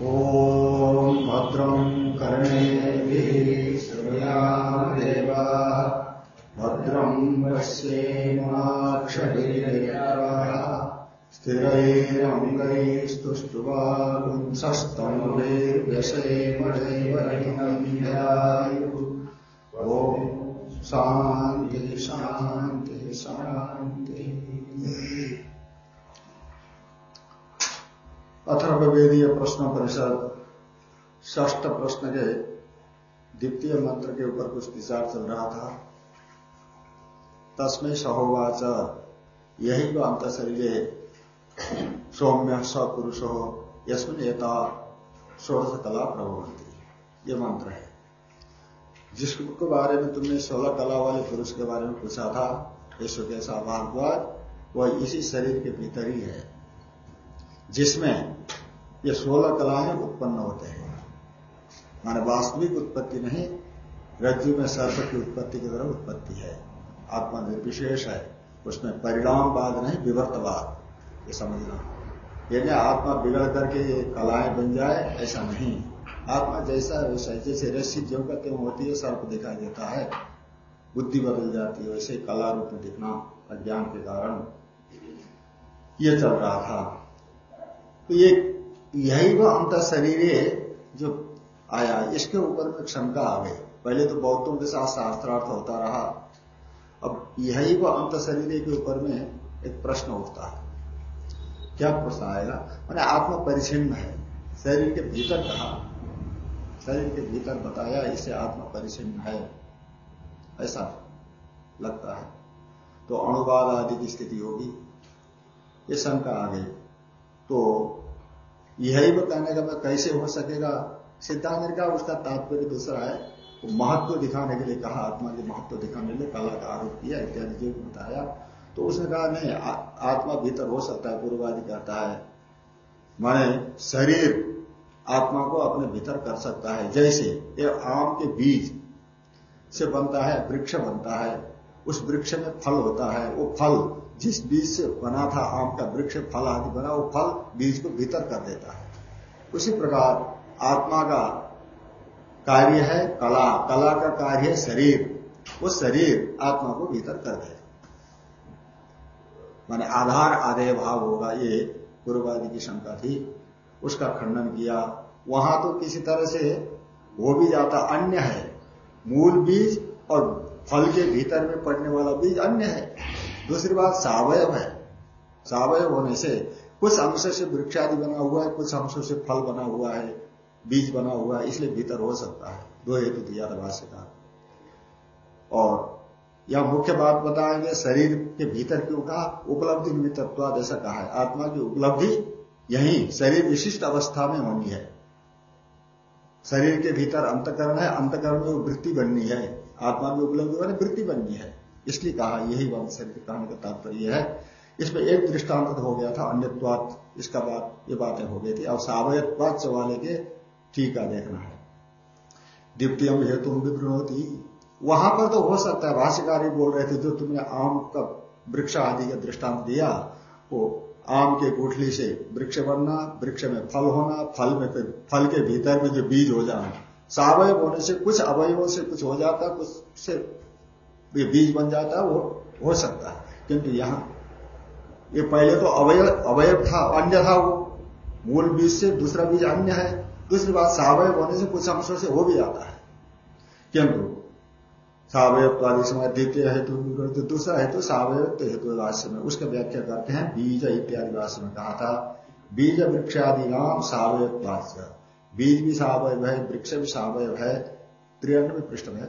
ॐ भद्रं कर्णेभिः श्रृणुयादेवा भद्रं पश्येमाक्षभिर्यजत्राः स्थिरैरङ्गैस्तुष्टुवागुंसस्तम्भैर्व्यसेमदैवहिनम् ॐ शान्ति शान्ति शान्ति। अथर्ववेदीय प्रश्न परिषद ष्ठ प्रश्न के द्वितीय मंत्र के ऊपर कुछ विचार चल रहा था। तस्में सहोवाच। यही वो अंत शरीर सौम्य, सपुरुष हो यशमिन एता षोड़श कला प्रभुवंती ये मंत्र है। जिसके बारे में तुमने सोलह कला वाले पुरुष के बारे में पूछा था विश्व के भारद्वाज वह इसी शरीर के भीतर ही है। जिसमें ये सोलह कलाएँ उत्पन्न होते हैं। माने वास्तविक उत्पत्ति नहीं, रज्जु में सर्प की उत्पत्ति की तरह उत्पत्ति है। आत्मा निर्विशेष है। उसमें परिणामवाद नहीं विवर्तवाद ये समझना। यानी आत्मा बिगड़ करके ये कलाएँ बन जाए, ऐसा नहीं। आत्मा जैसा वैसा जैसे रस्सी ज्यो का त्यों होती है, सर्प दिखाई देता है। बुद्धि बदल जाती है, वैसे कला रूप में दिखना अज्ञान के कारण। ये चल रहा था। तो ये, यही वो अंत शरीर जो आया, इसके ऊपर में शंका आ गई। पहले तो बौद्धों के साथ शास्त्रार्थ होता रहा। अब यही वो अंत शरीर के ऊपर में एक प्रश्न उठता है। क्या प्रश्न आएगा? मैंने आत्मा परिचिन्न है। शरीर के भीतर कहा? शरीर के भीतर बताया इसे आत्मा परिचिन्न है। ऐसा लगता है। तो अणुवाद आदि की स्थिति होगी। ये शंका आ गई। तो यही बताने का मैं कैसे हो सकेगा? सिद्धांत का उसका तात्पर्य दूसरा है, वो महत्व दिखाने के लिए कहा, आत्मा के महत्व दिखाने के लिए कला का आरोप किया, इत्यादि जो बताया। तो उसने कहा, नहीं आत्मा भीतर हो सकता है, पूर्वादि कहता है। माने शरीर आत्मा को अपने भीतर कर सकता है। जैसे ये आम के बीज से बनता है, वृक्ष बनता है, उस वृक्ष में फल होता है, वो फल जिस बीज से बना था आम का वृक्ष, फल आदि बना, वो फल बीज को भीतर कर देता है। उसी प्रकार आत्मा का कार्य है कला। कला का कार्य है शरीर। वो शरीर आत्मा को भीतर कर दे। माने आधार आधेय भाव होगा, ये पूर्वादि की शंका थी। उसका खंडन किया। वहाँ तो किसी तरह से वो भी जाता, अन्य है। मूल बीज और फल के भीतर में पड़ने वाला बीज अन्य है। दूसरी बात सावयव है। सावयव होने से कुछ अंश से वृक्ष आदि बना हुआ है, कुछ अंशों से फल बना हुआ है, बीज बना हुआ है, इसलिए भीतर हो सकता है। दो हेतु दिया था भाष्य का और यह मुख्य बात बताएँगे, शरीर के भीतर क्यों कहा? उपलब्धि निमित्तत्वाद ऐसा कहा है। आत्मा की उपलब्धि यही शरीर विशिष्ट अवस्था में होनी है। शरीर के भीतर अंतकरण है, अंतकरण में वृत्ति बननी है। आत्मा की उपलब्धि बने वृत्ति बननी है। इसलिए कहा, यही बात शरीर कहने का तात्पर्य है। इसमें एक दृष्टांत हो गया था, अन्यत्वात, इसका बात, ये बातें हो गई थी। अब सावयत्वात वाले के टीका देखना है। द्वितीय हेतु विवृणती। वहाँ पर तो हो सकता है, भाष्यकारी बोल रहे थे, जो तुमने आम का वृक्ष आदि का दृष्टांत दिया, वो आम के गुठली से वृक्ष बनना, वृक्ष में फल होना, फल में फिर, फल के भीतर में जो बीज हो जाना। सावय होने से कुछ अवयवों से कुछ हो जाता, कुछ से बीज बन जाता है, वो हो सकता है। किंतु यहाँ ये पहले तो अवयव अवयव था, अन्य था वो। मूल बीज से दूसरा बीज अन्य है। दूसरी बात सावय होने से कुछ अंशों से हो भी जाता है। किंतु सावयत्वादि समय द्वितीय हेतु तो दूसरा हेतु सावयत्व हेतु भाष्य में। उसका व्याख्या करते हैं, बीज इत्यादि भाष्य में कहा था। बीज वृक्षादि नाम सावयत्वास्य बीज भी सावयव है, वृक्ष भी सावयव है त्रियानवे पृष्ठ में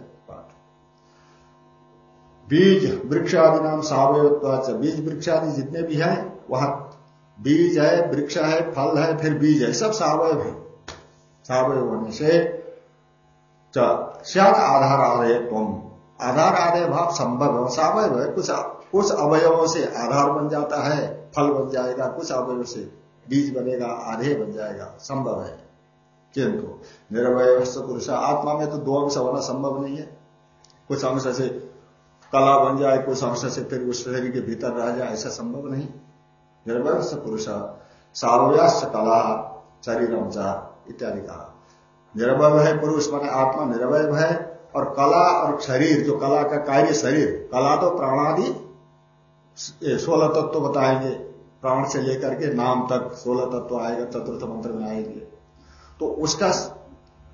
पाठ वृक्ष आदि नाम सावयत्वाच बीज वृक्ष आदि जितने भी हैं, वहाँ बीज है, वृक्ष है, फल है, फिर बीज है, सब सावयव है। सावयव होने से सद आधार आदय तुम आधार आदय भाव संभव है, सावयव है, कुछ कुछ अवयवों से आधार बन जाता है, फल बन जाएगा, कुछ अवयव से बीज बनेगा, आधे बन जाएगा, संभव है। किंतु निरवय पुरुष, आत्मा में तो दो अंश होना संभव नहीं है। कुछ अंश से कला बन जाए कुछ अंश से फिर उस शरीर के भीतर रह जाए, ऐसा संभव नहीं। निर्वय पुरुष सावयास कला, शरीर इत्यादि कहा। निरवय है पुरुष, माने आत्मा निरवय है, और कला और शरीर, जो कला का कार्य शरीर, कला तो प्राणादि सोलह तत्व तो बताएँगे, प्राण से लेकर के नाम तक सोलह तत्व तो आएगा, चतुर्थ मंत्र में आएँगे। तो उसका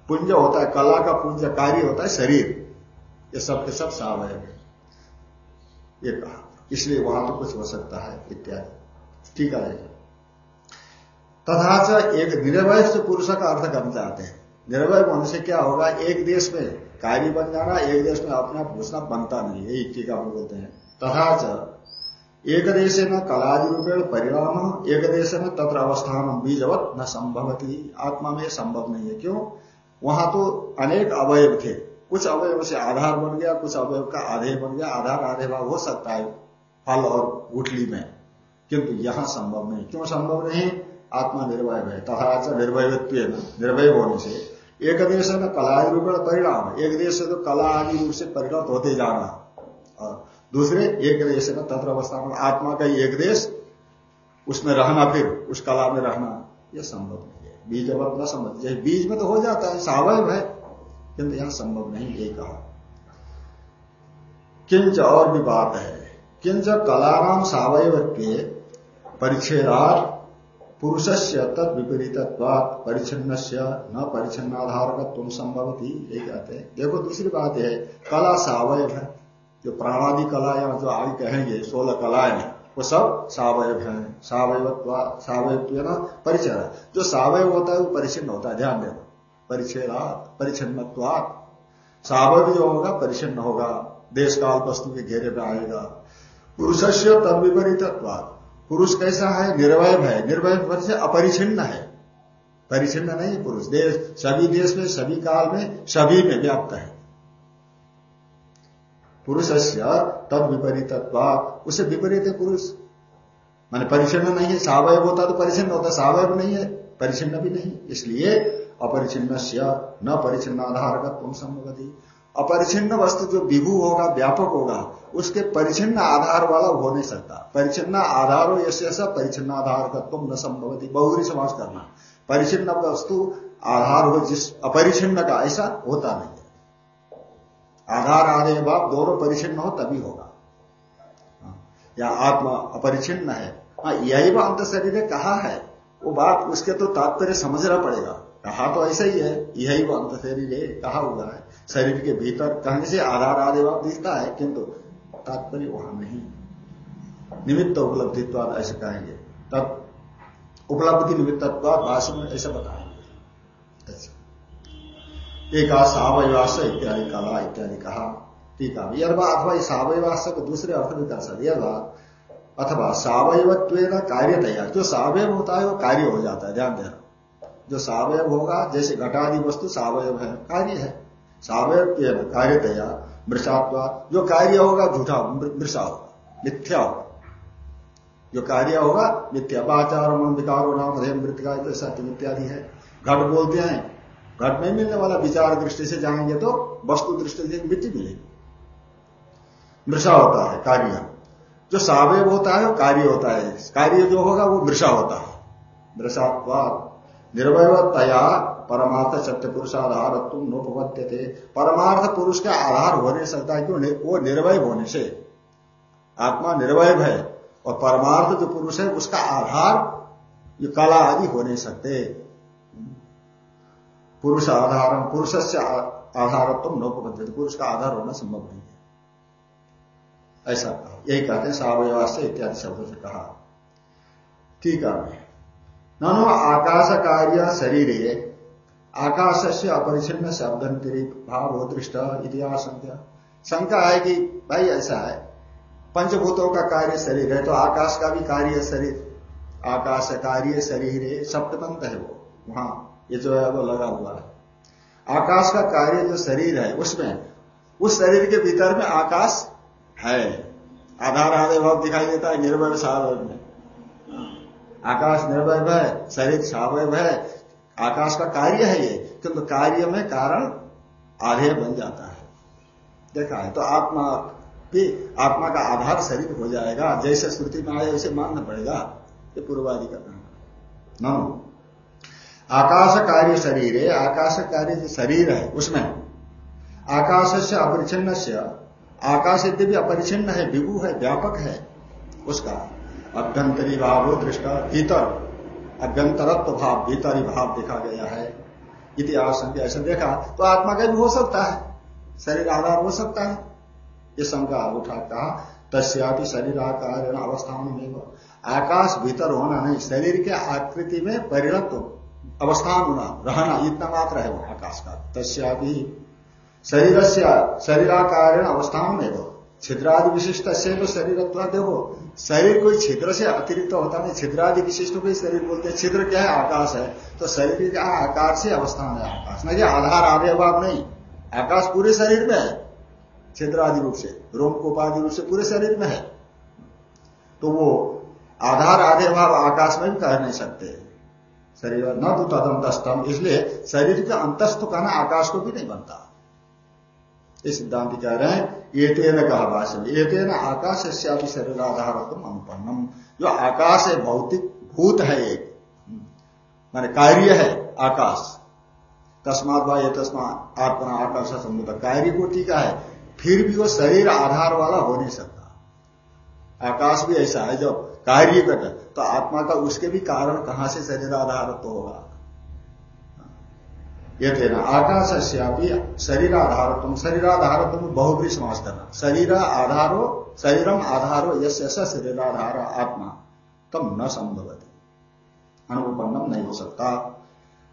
पुंज होता है, कला का पुंज कार्य होता है शरीर। ये सब के सब सावय है ये कहा। इसलिए वहाँ तो कुछ हो सकता है, इत्यादि। ठीक है तथा एक निरवय से पुरुष का अर्थ करना चाहते हैं। निर्भय होने से क्या होगा? एक देश में कार्य बन जाना, एक देश में अपने घुसना बनता नहीं। यही टीका में बोलते हैं। तथा च, एक देश न कलादि रूपेण परिणाम, एक देश में तत्र अवस्थान, बीजवत न संभवती। आत्मा में संभव नहीं है। क्यों? वहाँ तो अनेक अवयव थे। कुछ अवयव से आधार बन गया, कुछ अवयव का आधे बन गया, आधार आधे भाग हो सकता है फल और गुटली में। किंतु यहाँ संभव नहीं। क्यों संभव नहीं? आत्मा निर्भय है तथा निर्भयत्व निर्भय होने से। एक देश में कला रूप परिणाम, एक देश से तो कला आदि रूप से परिणत होते जाना। और दूसरे, एक देश में तंत्र अवस्था में आत्मा का एक देश, उसमें रहना फिर, उस कला में रहना, यह संभव नहीं है। बीज न संभव बीज में तो हो जाता है स्वाभाविक है। किंतु यहाँ संभव नहीं, ये कहा। किंच और भी बात है। किंच कलाराम सावयव परिच्छेदार पुरुष से तद विपरीत परिच्छिन्न से न परिच्छिन्नाधार तुम संभव थी ये कहते हैं। देखो, दूसरी बात है, कला सावय है। जो प्राणादि कला या जो आगे कहेंगे, सोलह कलाएँ वो सब सावय है। सावयत्व ना परिचय जो सावय होता है, वो परिचिन्न होता है। ध्यान देना। परिच्छेदा परिच्छिन्न सावय जो होगा परिचिन्न होगा। देश काल वस्तु के घेरे में आएगा। पुरुष से तद विपरीत पुरुष कैसा है? निर्वय है। निर्वय से अपरिचिन्न है। परिचिन्न नहीं पुरुष। देश, सभी देश में, सभी काल में, सभी में व्याप्त है। पुरुष से तद विपरीत उसे विपरीत है पुरुष। माने परिचिन्न नहीं है। सावय होता तो परिचिन्न होता। सावय नहीं है। परिचिन्न भी नहीं। इसलिए अपरिचिन्न न परिचिन्न आधार का तुम संभवती अपरिचिन्न वस्तु जो विभू होगा व्यापक होगा उसके परिचिन्न आधार वाला हो नहीं सकता। परिचिन्न आधार हो ऐसा परिचिन्न आधार का तुम न संभवती बहुरी समाज करना। परिचिन्न वस्तु आधार हो जिस अपरिचिन्न का ऐसा होता नहीं है। आधार आधे बाप दोनों परिचिन्न हो तभी होगा। हाँ, या आत्मा अपरिचिन्न है। हाँ यही अंत शरीर कहा है। वो बात उसके तो तात्पर्य समझना पड़ेगा। कहा तो ऐसा ही है, यही वो अंत शरीर है, कहा हुआ है। शरीर के भीतर कहने से आधार आदि भाव दिखता है, किंतु तात्पर्य वहाँ नहीं। निमित्त उपलब्धित्वाद ऐसे कहेंगे। तब उपलब्धि निमित्तत्वाद भाषण में ऐसा बताएँगे। अच्छा एक सावयवास इत्यादि कला इत्यादि कहा, टीका में। यह अथवा सावयवास का दूसरे अर्थ भी कर सकते यह अथवा सावयवत्व कार्यतया जो सावयव होता है, वो कार्य हो जाता है, ध्यान देना। जो सावयव होगा, जैसे घटादि वस्तु सावयव है, कार्य है। सावयव कार्यतया मृषात्वा, जो कार्य होगा, झूठा मृषा होगा, मिथ्या होगा। जो कार्य होगा, मिथ्या बाचार मन विकारो नाम हृदय मृतिका सत्य इत्यादि है। घट बोलते हैं, घट में मिलने वाला विचार दृष्टि से जाएँगे तो वस्तु दृष्टि से मिट्टी मिलेगी। मृषा होता है, कार्य। जो सावयव होता है, वो कार्य होता है। कार्य जो होगा, वो मृषा होता है। मृषात्वाद निर्भयतया परमार्थ सत्य पुरुष आधार तुम नोपत्य थे परमार्थ पुरुष का आधार हो नहीं सकता क्यों वो निर्भय होने से। आत्मा निर्भय है और परमार्थ जो पुरुष है, उसका आधार ये कला आदि हो नहीं सकते। पुरुष आधार पुरुष से आधार तुम नोपत्य पुरुष का आधार होना संभव नहीं है। ऐसा कहा। यही कहते हैं सावयवास इत्यादि शब्दों से कहा। ठीक है। ननो आकाश कार्य शरीर आकाश से अपरिचिन्न शब्दंतरी भाव दृष्ट इतिहास शंका है कि भाई ऐसा है। पंचभूतों का कार्य शरीर है तो आकाश का भी कार्य शरीर आकाश कार्य शरीर है सप्तमंत है वो, वहाँ, ये जो है वो लगा हुआ है। आकाश का कार्य जो शरीर है, उसमें, उस शरीर के भीतर में आकाश है। आधार आधे भाव दिखाई देता है निर्भर साधन में। आकाश निर्भय है शरीर सावय है आकाश का कार्य है ये किंतु तो कार्य में कारण आधे बन जाता है। देखा है तो आत्मा भी, आत्मा का आधार शरीर हो जाएगा। जैसे स्मृति में आए वैसे मानना पड़ेगा। ये पूर्वादि आकाश कार्य शरीर है आकाश कार्य जो शरीर है, उसमें आकाश से अपरिचिन्न से, आकाश यद्यपि अपरिचिन्न है, विभु है, व्यापक है, उसका अभ्यंतरी भाव दृष्टा भीतर। अभ्यंतरत्व भाव, भीतरी भाव देखा गया है। इतिहास ऐसा देखा तो आत्मा का भी हो सकता है। शरीर आधार हो सकता है। ये शंका उठा कहा, तस्यापि शरीर आकार अवस्थान में आकाश भीतर होना नहीं, शरीर के आकृति में परिणत अवस्थान होना, रहना, इतना मात्र है वो आकाश का। तस्यापि शरीर से शरीराकार अवस्थान में छिद्रादि विशिष्ट से तो शरीर देखो शरीर कोई छिद्र से अतिरिक्त तो होता नहीं। छिद्रादि विशिष्ट को शरीर बोलते हैं। छिद्र क्या है? आकाश है। तो शरीर का आकार से अवस्थान है आकाश। नहीं आधार आधे अभाव नहीं। आकाश पूरे शरीर में है। छिद्रादि रूप से। रोम कोपादि रूप से पूरे शरीर में है। तो वो आधार आधे भाव आकाश में भी कह नहीं सकते। शरीर न तो तदंतस्तम। इसलिए शरीर के अंतस्थ कहना आकाश को भी नहीं बनता। ये सिद्धांत कह रहे हैं ये तेन कहा भाषण ये तेन आकाश से शरीर आधार अनुपन्नम। जो आकाश है, भौतिक भूत है एक। माने कार्य है, आकाश। तस्मात वा ये तस्मात आत्मा आकाश समुद्र कार्य का है, फिर भी वो शरीर आधार वाला हो नहीं सकता। आकाश भी ऐसा है, जब कार्य कर तो आत्मा का उसके भी कारण कहाँ से शरीर आधार तो होगा? ये थे ना आकाश श्यापी शरीर आधार तुम शरीर आधार तुम बहुबरी समाज करना शरीर आधारो शरीरम आधारो यश ऐसा शरीर आधार आत्मा। तम न संभवती अनुपन्नम नहीं हो सकता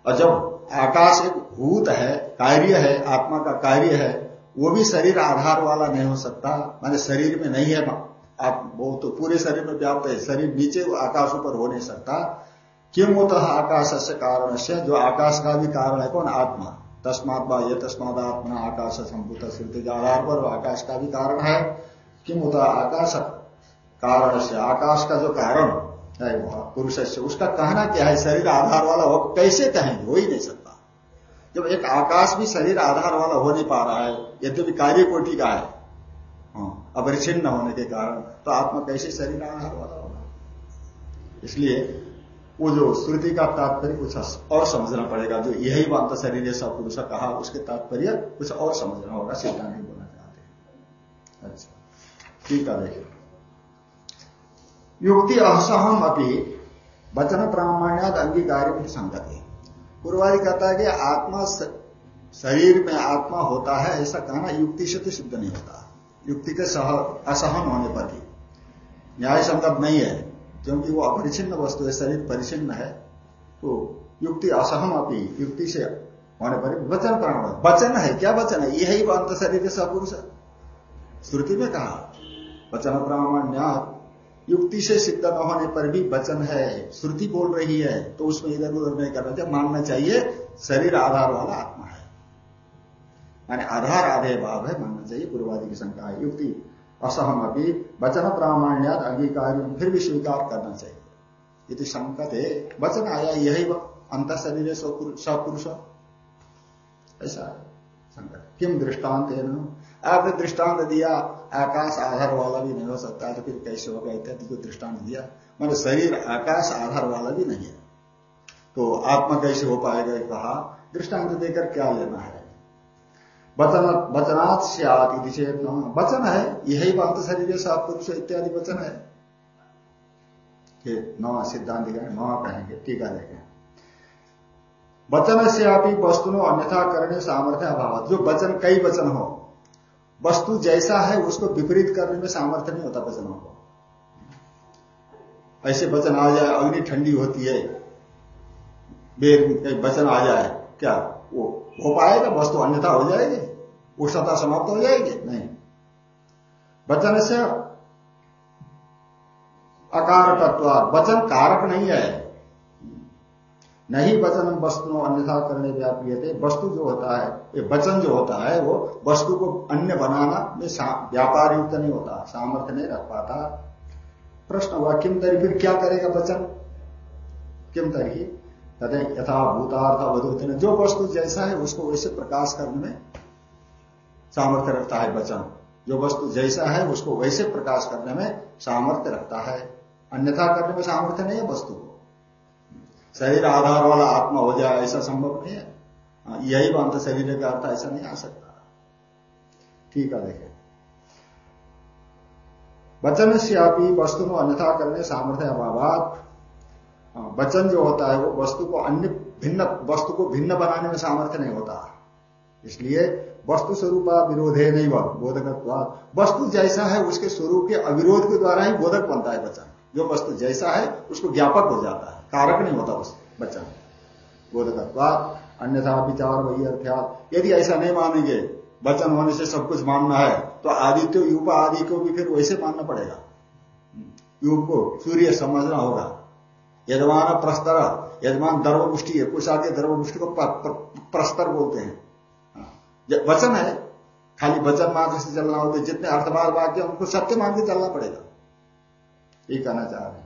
और जब आकाश एक भूत है, कार्य है, आत्मा का कार्य है, वो भी शरीर आधार वाला नहीं हो सकता। माने शरीर में नहीं है आप वो तो पूरे शरीर में व्याप्त है। शरीर नीचे आकाश ऊपर हो नहीं सकता। किम होता है आकाश से कारण से जो आकाश का भी कारण है कौन? आत्मा। तस्मात ये तस्मात आत्मा आकाश संभूत स्मृति के आधार पर आकाश का भी कारण है। किम होता आकाश कारण से आकाश का जो कारण है वह पुरुष से उसका कहना क्या है? शरीर आधार वाला हो कैसे कहेंगे? हो ही नहीं सकता। जब एक आकाश भी शरीर आधार वाला हो नहीं पा रहा है यद्यपि कार्य कोटि का है हाँ, अपरिचिन्न होने के कारण तो आत्मा कैसे शरीर आधार वाला होगा? इसलिए वो जो श्रुति का तात्पर्य कुछ और समझना पड़ेगा। जो यही बात शरीर सब पुरुष कहा उसके तात्पर्य कुछ और समझना होगा, सिद्धांत नहीं बोलना चाहते। अच्छा। ठीक है, देखिए। युक्ति असहम अपनी वचन प्रामाण्यात अंगीकार संगति। पूर्वादि कहता है कि आत्मा शरीर में आत्मा होता है, ऐसा कहना युक्ति से तो सिद्ध नहीं होता। युक्ति के सह असहन होने पर ही न्याय संगत नहीं है। क्योंकि वो अपरिचिन्न वस्तु है, शरीर परिचिन्न है तो युक्ति असहम अपनी युक्ति से होने पर वचन प्राण वचन है, क्या वचन है? यही अंत शरीर सपुरुष श्रुति में कहा, वचन प्रामाण्य युक्ति से सिद्ध न होने पर भी वचन है। श्रुति बोल रही है तो उसमें इधर उधर नहीं करना चाहिए। मानना चाहिए, शरीर आधार वाला आत्मा है। माने आधार आधे भाव है, मानना चाहिए, पूर्वादि की शंका है। युक्ति असहमति वचन प्रामाण्यात अंगीकार फिर भी स्वीकार करना चाहिए। यदि संकट है वचन आया यही अंत शरीर सपुरुष। ऐसा है संकट। किम दृष्टांत है ना आपने दृष्टांत दिया, आकाश आधार वाला भी नहीं हो सकता तो फिर कैसे होगा इत्यादि को दृष्टांत दिया। मैंने शरीर आकाश आधार वाला भी नहीं है। तो आत्मा कैसे हो पाएगा? कहा दृष्टांत देकर क्या लेना है? वचन वचनात् सियात चेत वचन है यही बात शरीर से पुरुष इत्यादि वचन है। नवा सिद्धांत नवा कहेंगे, टीका देखें। वचन से आप वस्तु अन्यथा करने सामर्थ्य अभाव जो वचन, कई वचन हो, वस्तु जैसा है, उसको विपरीत करने में सामर्थ्य नहीं होता वचनों को। ऐसे वचन आ जाए, अग्नि ठंडी होती है वचन आ जाए, क्या? वो हो पाएगा वस्तु अन्यथा हो जाएगी। उष्णता समाप्त हो जाएगी। नहीं। वचन से अकार वचन कारक नहीं है। नहीं वचन वस्तु अन्यथा करने व्यापी थे वस्तु जो होता है, ये वचन जो होता है, वो वस्तु को अन्य बनाना में व्यापार युक्त नहीं होता, सामर्थ्य नहीं रख पाता। प्रश्न हुआ, किम तरी फिर क्या करेगा वचन? किम तरी कहते यथा भूतार्थ जो वस्तु जैसा है उसको वैसे प्रकाश करने में सामर्थ्य रखता है वचन। जो वस्तु जैसा है उसको वैसे प्रकाश करने में सामर्थ्य रखता है। अन्यथा करने में सामर्थ्य नहीं है वस्तु को। शरीर आधार वाला आत्मा हो जाए ऐसा संभव नहीं है। हाँ, यही अंत शरीर का अर्थ ऐसा नहीं आ सकता। ठीक है देखें वचन से आप वस्तु को अन्यथा करने सामर्थ्य अभाव हाँ, वचन जो होता है वो वस्तु को अन्य भिन्न, वस्तु को भिन्न बनाने में सामर्थ्य नहीं होता। इसलिए वस्तु स्वरूप विरोध है नहीं वह बोधक वस्तु जैसा है, उसके स्वरूप के अविरोध के द्वारा ही बोधक बनता है वचन। जो वस्तु जैसा है, उसको ज्ञापक हो जाता है। कारक नहीं होता उस वचन। बोधक अन्यथा विचार वही अर्थात। यदि ऐसा नहीं मानेंगे, वचन होने से सब कुछ मानना है तो आदित्य युग आदि को भी फिर वैसे मानना पड़ेगा। युग को सूर्य समझना होगा। यजमान प्रस्तर। यजमान दर्वमुष्टि है कुछ आगे दर्वमुष्टि को प्रस्तर बोलते हैं। हाँ। वचन है, खाली वचन मात्र से चलना होता है जितने अर्थवाद वाक्य उनको सत्य मान के चलना पड़ेगा। ये कहना चाह रहे हैं।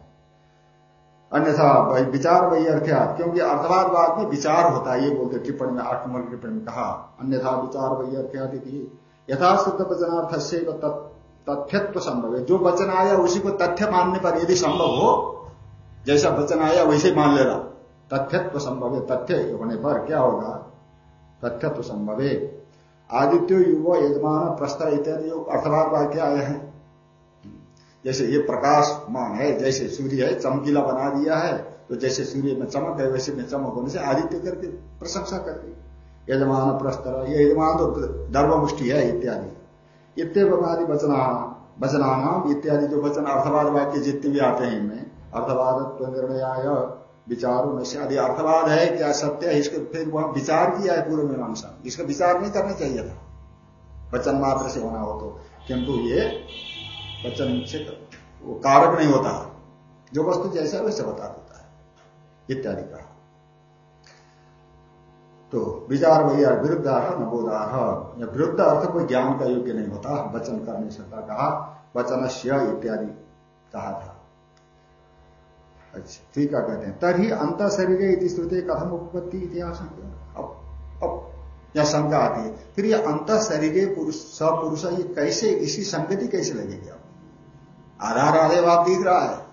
अन्यथा भाई, विचार वही अर्थात क्योंकि अर्थवाद बाद में विचार होता है, ये बोलते टिप्पणी में आठ नंबर टिप्पणी में कहा। अन्यथा विचार वही अर्थात यथा शुद्ध वचनार्थ से तथ्यत्व संभव है। जो वचन आया, उसी को तथ्य मानने पर यदि संभव हो जैसा वचन आया वैसे मान लेना। तथ्यत्व संभव है तथ्य होने पर क्या होगा? तथ्यत्व संभव। है आदित्य, युव, यजमान प्रस्तर इत्यादि अर्थवाद वाक्य आए हैं। जैसे ये प्रकाशमान है, जैसे सूर्य है, चमकीला बना दिया है तो जैसे सूर्य में चमक है, वैसे में चमक होने से आदित्य करके प्रशंसा कर दी। यजमान प्रस्तर ये यजमान तो दर्वमुष्टि है, इत्यादि। इतने वचना वचनानाम इत्यादि जो वचन अर्थवाद वाक्य जितने भी आते हैं इनमें अर्थवाद निर्णय विचारों में से अर्थवाद है, क्या सत्य है, इसके फिर वह विचार किया है पूर्व मीमांसा। इसका विचार नहीं करना चाहिए था। वचन मात्र से होना हो तो। किंतु ये वचन से वो कारक नहीं होता। जो वस्तु जैसा वैसे बता देता है। इत्यादि का। तो विचार वही विरुद्ध अर्थ न बोधाह विरुद्ध अर्थ कोई ज्ञान का योग्य नहीं होता। वचन कर नहीं सकता कहा वचन इत्यादि कहा था। अच्छा ठीक है, कहते हैं। तरी अंत शरीर श्रुति कथम उपपत्ति इतिहास अब यह शंका आती है। फिर ये अंत शरीर पुरुष, सपुरुष, ये कैसे इसी संगति कैसे लगेगी आप? आधार आधे भाव दिख रहा है।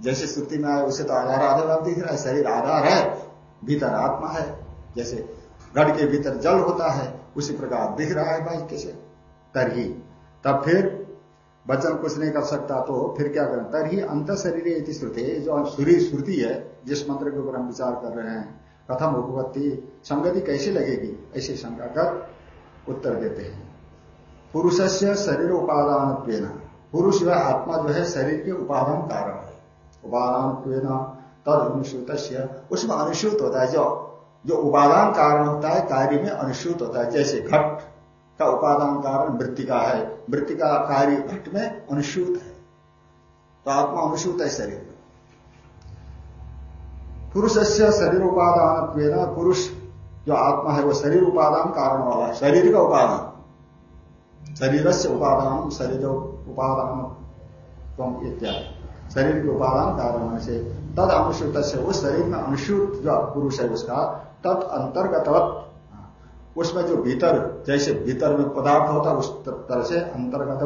जैसे श्रुति में आए उसे तो आधार आधे भाव दिख रहा है। शरीर आधार है, भीतर आत्मा है। जैसे घड़ के भीतर जल होता है, उसी प्रकार दिख रहा है भाई कैसे? तरही। तब फिर वचन कुछ नहीं कर सकता तो फिर क्या करें? तरही अंत शरीर श्रुति, जो सूर्य श्रुति है, जिस मंत्र के ऊपर हम विचार कर रहे हैं, कथम उपपत्ति, संगति कैसी लगेगी? ऐसी शंका कर उत्तर देते हैं। पुरुष से शरीर उपादान पुरुष व आत्मा जो है, शरीर के उपादान कारण है। उपादान तद अनुसूत उसमें अनुसूत होता है जो जो उपादान कारण होता है, कार्य में अनुसूत होता है, जैसे घट। का उपादान कारण मृतिका है। मृतिका कार्य घट में अनुसूत है। तो आत्मा अनुसूत है शरीर में। पुरुष से शरीर उपादान पुरुष जो आत्मा है, वो शरीर उपादान कारण वाला है। शरीर का उपादान। शरीर से उपादान, शरीर उपादान इत्यादि। शरीर के उपादान कारण होने से तद अनुसूत से उस शरीर में अनुसूत जो पुरुष है उसका तद अंतर्गत उसमें जो भीतर, जैसे भीतर में पदार्थ होता उस तरह से अंतर्गत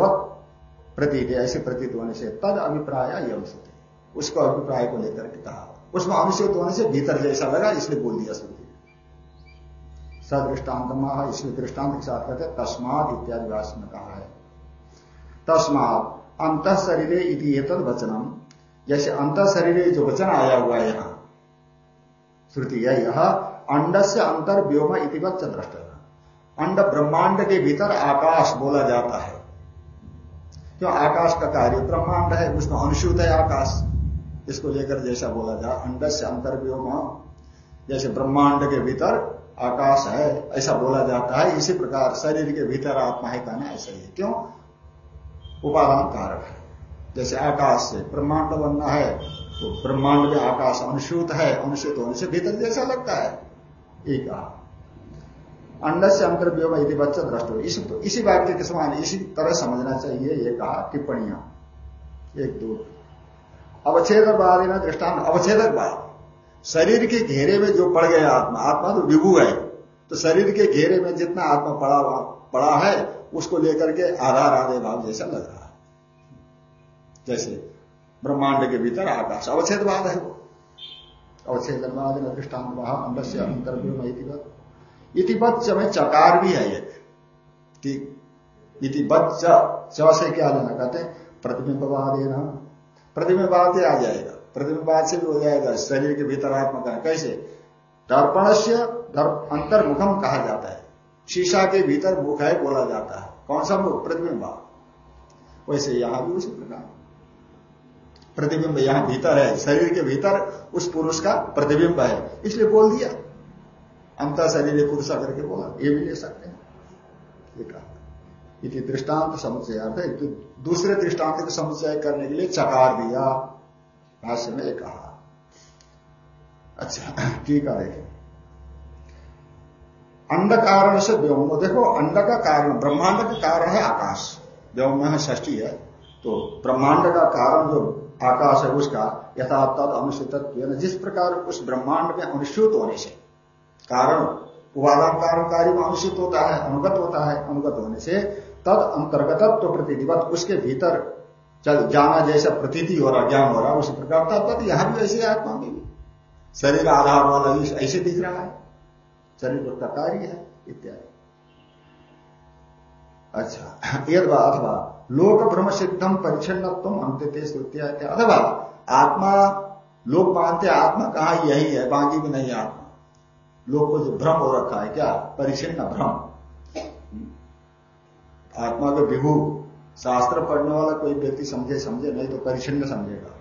प्रतीत ऐसे प्रतीत होने से तद अभिप्राय यह उसको अभिप्राय को लेकर के कहा। उसमें अनुसूत होने से भीतर जैसा लगा, इसलिए बोल दिया श्रुति सदृष्टान्त इसलिए दृष्टांत के साथ कहते तस्माद इत्यादि भाषण में कहा है। तस्माद अंत शरीर वचनम। जैसे अंत शरीर जो वचन आया हुआ है यहाँ, श्रुति है यह अंड से अंतर व्योम इतिवत दृष्ट। अंड ब्रह्मांड के भीतर आकाश बोला जाता है। क्यों? आकाश का कार्य ब्रह्मांड है, उसमें अनुसूत है आकाश। इसको लेकर जैसा बोला जाए अंड से अंतर व्योम, जैसे ब्रह्मांड के भीतर आकाश है, ऐसा बोला जाता है। इसी प्रकार शरीर के भीतर आत्मा है कहना ऐसा ही। क्यों? उपादान कारक है। जैसे आकाश से ब्रह्मांड बनना है तो ब्रह्मांड में आकाश अनुसूत है, अनुसूत होने से भीतर जैसा लगता है। एक। अंड से अंतर व्योम यदि बच्चा हो इसी इसी वाक्य के समान इसी तरह समझना चाहिए ये कहा टिप्पणियाँ। एक, दो। अवच्छेदवादी में दृष्टांत अवच्छेदक शरीर के घेरे में जो पड़ गया आत्मा आत्मा तो विभू है। तो शरीर के घेरे में जितना आत्मा पड़ा पड़ा है, उसको लेकर के आधार आधे भाव जैसा लग रहा है। जैसे ब्रह्मांड के भीतर आकाश। अवच्छेदवाद है वो। अवच्छेदनवाद दृष्टांत वहा अंड से अंतर्व्यूम इतिवत में चकार भी है ये इतिवत च से क्या लेना कहते हैं? प्रतिबिंबवाद ना प्रतिबिंबवाद आ जाएगा। प्रतिबिंबवाद से भी हो जाएगा, शरीर के भीतर आत्मा का। कैसे? दर्पण से अंतर्मुखम कहा जाता है। शीशा के भीतर मुख है बोला जाता है। कौन सा मुख? प्रतिबिंब वैसे यहाँ भी उसी प्रकार। प्रतिबिंब यहाँ भीतर है, शरीर के भीतर उस पुरुष का प्रतिबिंब है। इसलिए बोल दिया। अंत शरीर पुरुष करके बोला, ये भी ले सकते हैं। इति दृष्टांत समुचय अर्थ दूसरे दृष्टांत को समुचय करने के लिए चकार दिया। भाष्य में कहा। अच्छा ठीक है, देखिए। अंड कारण से व्योम। देखो अंड का कारण, ब्रह्मांड का कारण है आकाश। व्योम है ष्टी है। तो ब्रह्मांड का कारण जो आकाश है उसका यथार्थ अनुसूत जिस प्रकार उस ब्रह्मांड में अनुसूत होने से, कारण उपादान कारणकारी में अनुसूत होता है, अनुगत होता है, अनुगत होने से, तद अंतर्गत तो प्रतिदिवत उसके भीतर चल, जाना जैसा प्रतीति हो रहा, ज्ञान हो रहा, उसी प्रकार तत्त यहाँ भी ऐसे आत्मा में भी। शरीर आधार वाला ऐसे दिख रहा है। शरीर उसका कार्य है, इत्यादि। अच्छा यद अथवा लोक भ्रम सिद्धम परिच्छिन्न अंत्य अथवा आत्मा लोग मानते आत्मा, कहा यही है? बाकी भी नहीं आत्मा। लोग को जो भ्रम हो रखा है क्या? परिचिन्न भ्रम। आत्मा को विभू, शास्त्र पढ़ने वाला कोई व्यक्ति समझे समझे, नहीं तो परिचिन्न समझेगा।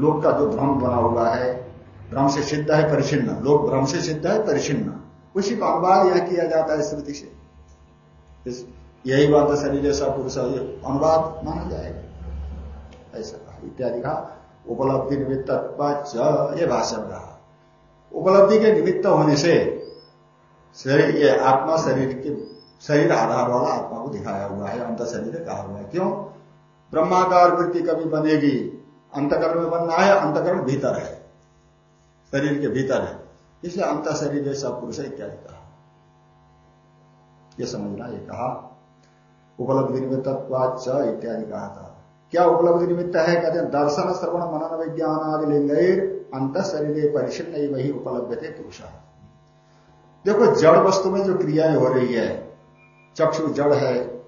लोक का जो भ्रम बना हुआ है, भ्रम से सिद्ध है परिचिन्न लोक भ्रम से सिद्ध है परिचिन्न उसी का अनुवाद यह किया जाता है स्मृति से। यही बात शरीर ऐसा पुरुष अनुवाद माना जाएगा। ऐसा कहा। इत्यादि कहा। उपलब्धि निमित्त ये भाषण कहा। उपलब्धि के निमित्त होने से शरीर, ये आत्मा शरीर के, शरीर आधार वाला आत्मा को दिखाया हुआ है, अंत शरीर कहा हुआ है। क्यों? ब्रह्माकार वृत्ति कभी बनेगी, अंतकरण में बनना है, अंतकरण भीतर है। शरीर के भीतर है। इसलिए अंत शरीर जैसा पुरुष इत्यादि कहा। यह समझना, ये कहा। उपलब्धि निमित्त इत्यादि कहा था। क्या उपलब्धि निमित्त है? कहते हैं, दर्शन, श्रवण, मनन, विज्ञान आदि लिंग अंत शरीर परिचन्न वही उपलब्ध थे पुरुष। देखो, जड़ वस्तु में जो क्रियाएँ हो रही है, चक्षु जड़ है,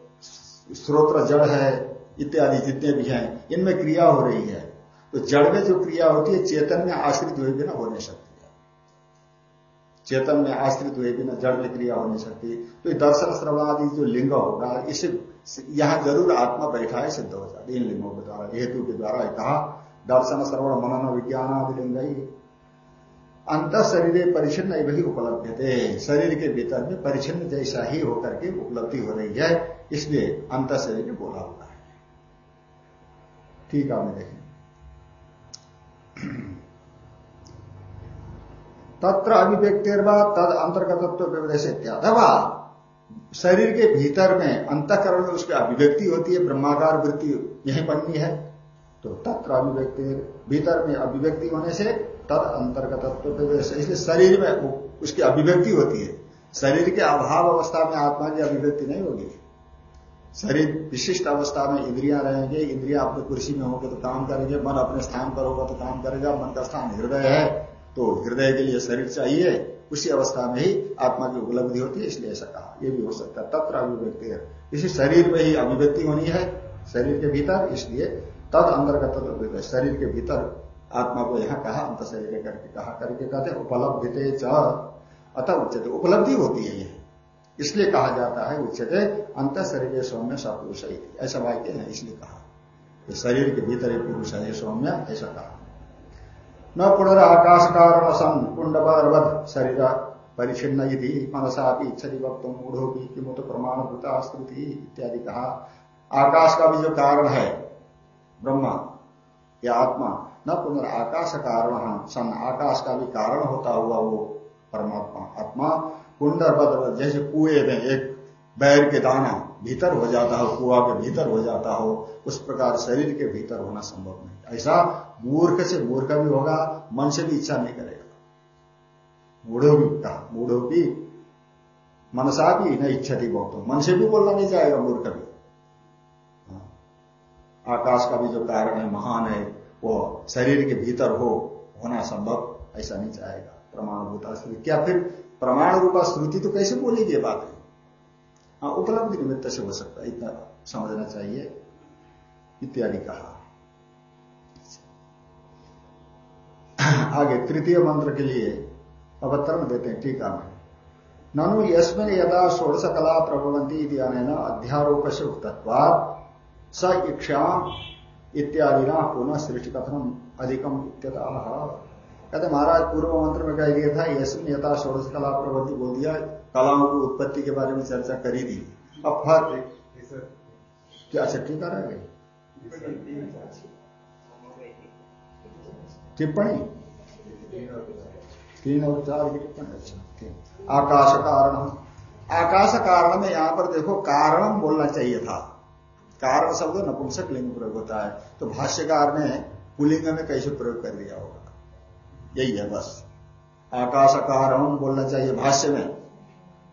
स्रोत्र जड़ है, इत्यादि जितने भी हैं, इनमें क्रिया हो रही है। तो जड़ में जो क्रिया होती है चेतन में आश्रित हुए बिना हो नहीं सकती। चेतन में आश्रित हुए बिना जड़ में क्रिया हो नहीं सकती। तो दर्शन श्रवणादि जो लिंग होगा, इसे यहाँ ज़रूर आत्मा बैठा है, सिद्ध हो जाता इन लिंगों के द्वारा, हेतु के द्वारा कहा, दर्शन श्रवण मनन विज्ञान आदि लिंग ही। अंत शरीर परिचिन्न वही उपलब्ध थे। शरीर के भीतर में परिचिन्न जैसा ही होकर के उपलब्धि हो रही है, इसलिए अंत शरीर बोला हुआ है। ठीक है मैं देखें। तत्र अभिव्यक्तिर्वा तद अंतर्गतत्व विवेश अथवा शरीर के भीतर में अंतकरण में उसकी अभिव्यक्ति होती है, ब्रह्माकार वृत्ति यही बननी है तो तत्र अभिव्यक्ति भीतर में अभिव्यक्ति होने से तद अंतर्गत इसलिए शरीर में उसकी अभिव्यक्ति होती है। शरीर के अभाव अवस्था में आत्मा की अभिव्यक्ति नहीं होगी। शरीर विशिष्ट अवस्था में इंद्रिया रहेंगे, इंद्रिया अपने कुर्सी में होंगे तो काम करेंगे, मन अपने स्थान पर होगा तो काम करेगा, मन का स्थान हृदय है। तो हृदय के लिए शरीर चाहिए, उसी अवस्था में ही आत्मा की उपलब्धि होती है, इसलिए ऐसा कहा। यह भी हो सकता है, तत्र अभिव्यक्ति है। इसी शरीर में ही अभिव्यक्ति होनी है, शरीर के भीतर, इसलिए तद अंतर्गत शरीर के भीतर आत्मा को यहाँ कहा अंत शरीर करके कहा, करके कहते उपलब्धि च। अतः उच्चते उपलब्धि होती है यह इसलिए कहा जाता है उच्चते अंत शरीर सौम्य सपुरुष ऐसा वाक्य है, इसलिए कहा। शरीर के भीतर एक पुरुष है सौम्य, ऐसा कहा। न पुनराकाश कारण सन कुंड शरीर परिचिन्न यदि मनसा भी इच्छति वक्त मूढ़ो भी किमुत प्रमाणभूता स्तुति इत्यादि कहा। आकाश का भी जो कारण है, ब्रह्मा, या आत्मा, न पुनर् आकाश कारण सन आकाश का भी कारण होता हुआ वो परमात्मा। आत्मा कुंडर बद जैसे कुएँ में एक बैर के दाना भीतर हो जाता हो, कुआ के भीतर हो जाता हो, उस प्रकार शरीर के भीतर होना संभव नहीं। ऐसा मूर्ख से मूर्ख भी होगा, मन से भी इच्छा नहीं करेगा। मूढ़ो भी कहा मूढ़ो भी मनसा भी न इच्छा थी बहुत मन से भी बोलना नहीं चाहेगा मूर्ख भी। आकाश का भी जो कारण है, महान है, वो शरीर के भीतर हो, होना संभव, ऐसा नहीं चाहेगा। प्रमाणभूता श्रुति क्या फिर प्रमाण रूपा श्रुति तो कैसे बोलेगी ये बात हाँ उपलब्धि निमित्त से हो सकता है, इतना समझना चाहिए। इत्यादि कहा। आगे तृतीय मंत्र के लिए अवतरण देते हैं टीका में। ननु यस्मिन यदा षोड़श कला प्रभवंती अध्यारोप से उक्तत्वाद स इक्षाम इत्यादि ना पुनः सृष्टि कथन अधिकम कहते, महाराज, पूर्व मंत्र में कह दिया था यशम यथा षोड़श कला प्रवृत्ति बोल दिया, कलाओं की उत्पत्ति के बारे में चर्चा करी दी। अब फ़र्क क्या अच्छा ठीक आ रहा टिप्पणी? तीन और चार की टिप्पणी अच्छा आकाश कारण। आकाश कारण में यहाँ पर देखो कारण बोलना चाहिए था। कारण शब्द नपुंसक लिंग प्रयोग होता है। तो भाष्यकार ने पुलिंग में कैसे प्रयोग कर दिया होगा? यही है बस। आकाश कारण बोलना चाहिए भाष्य में।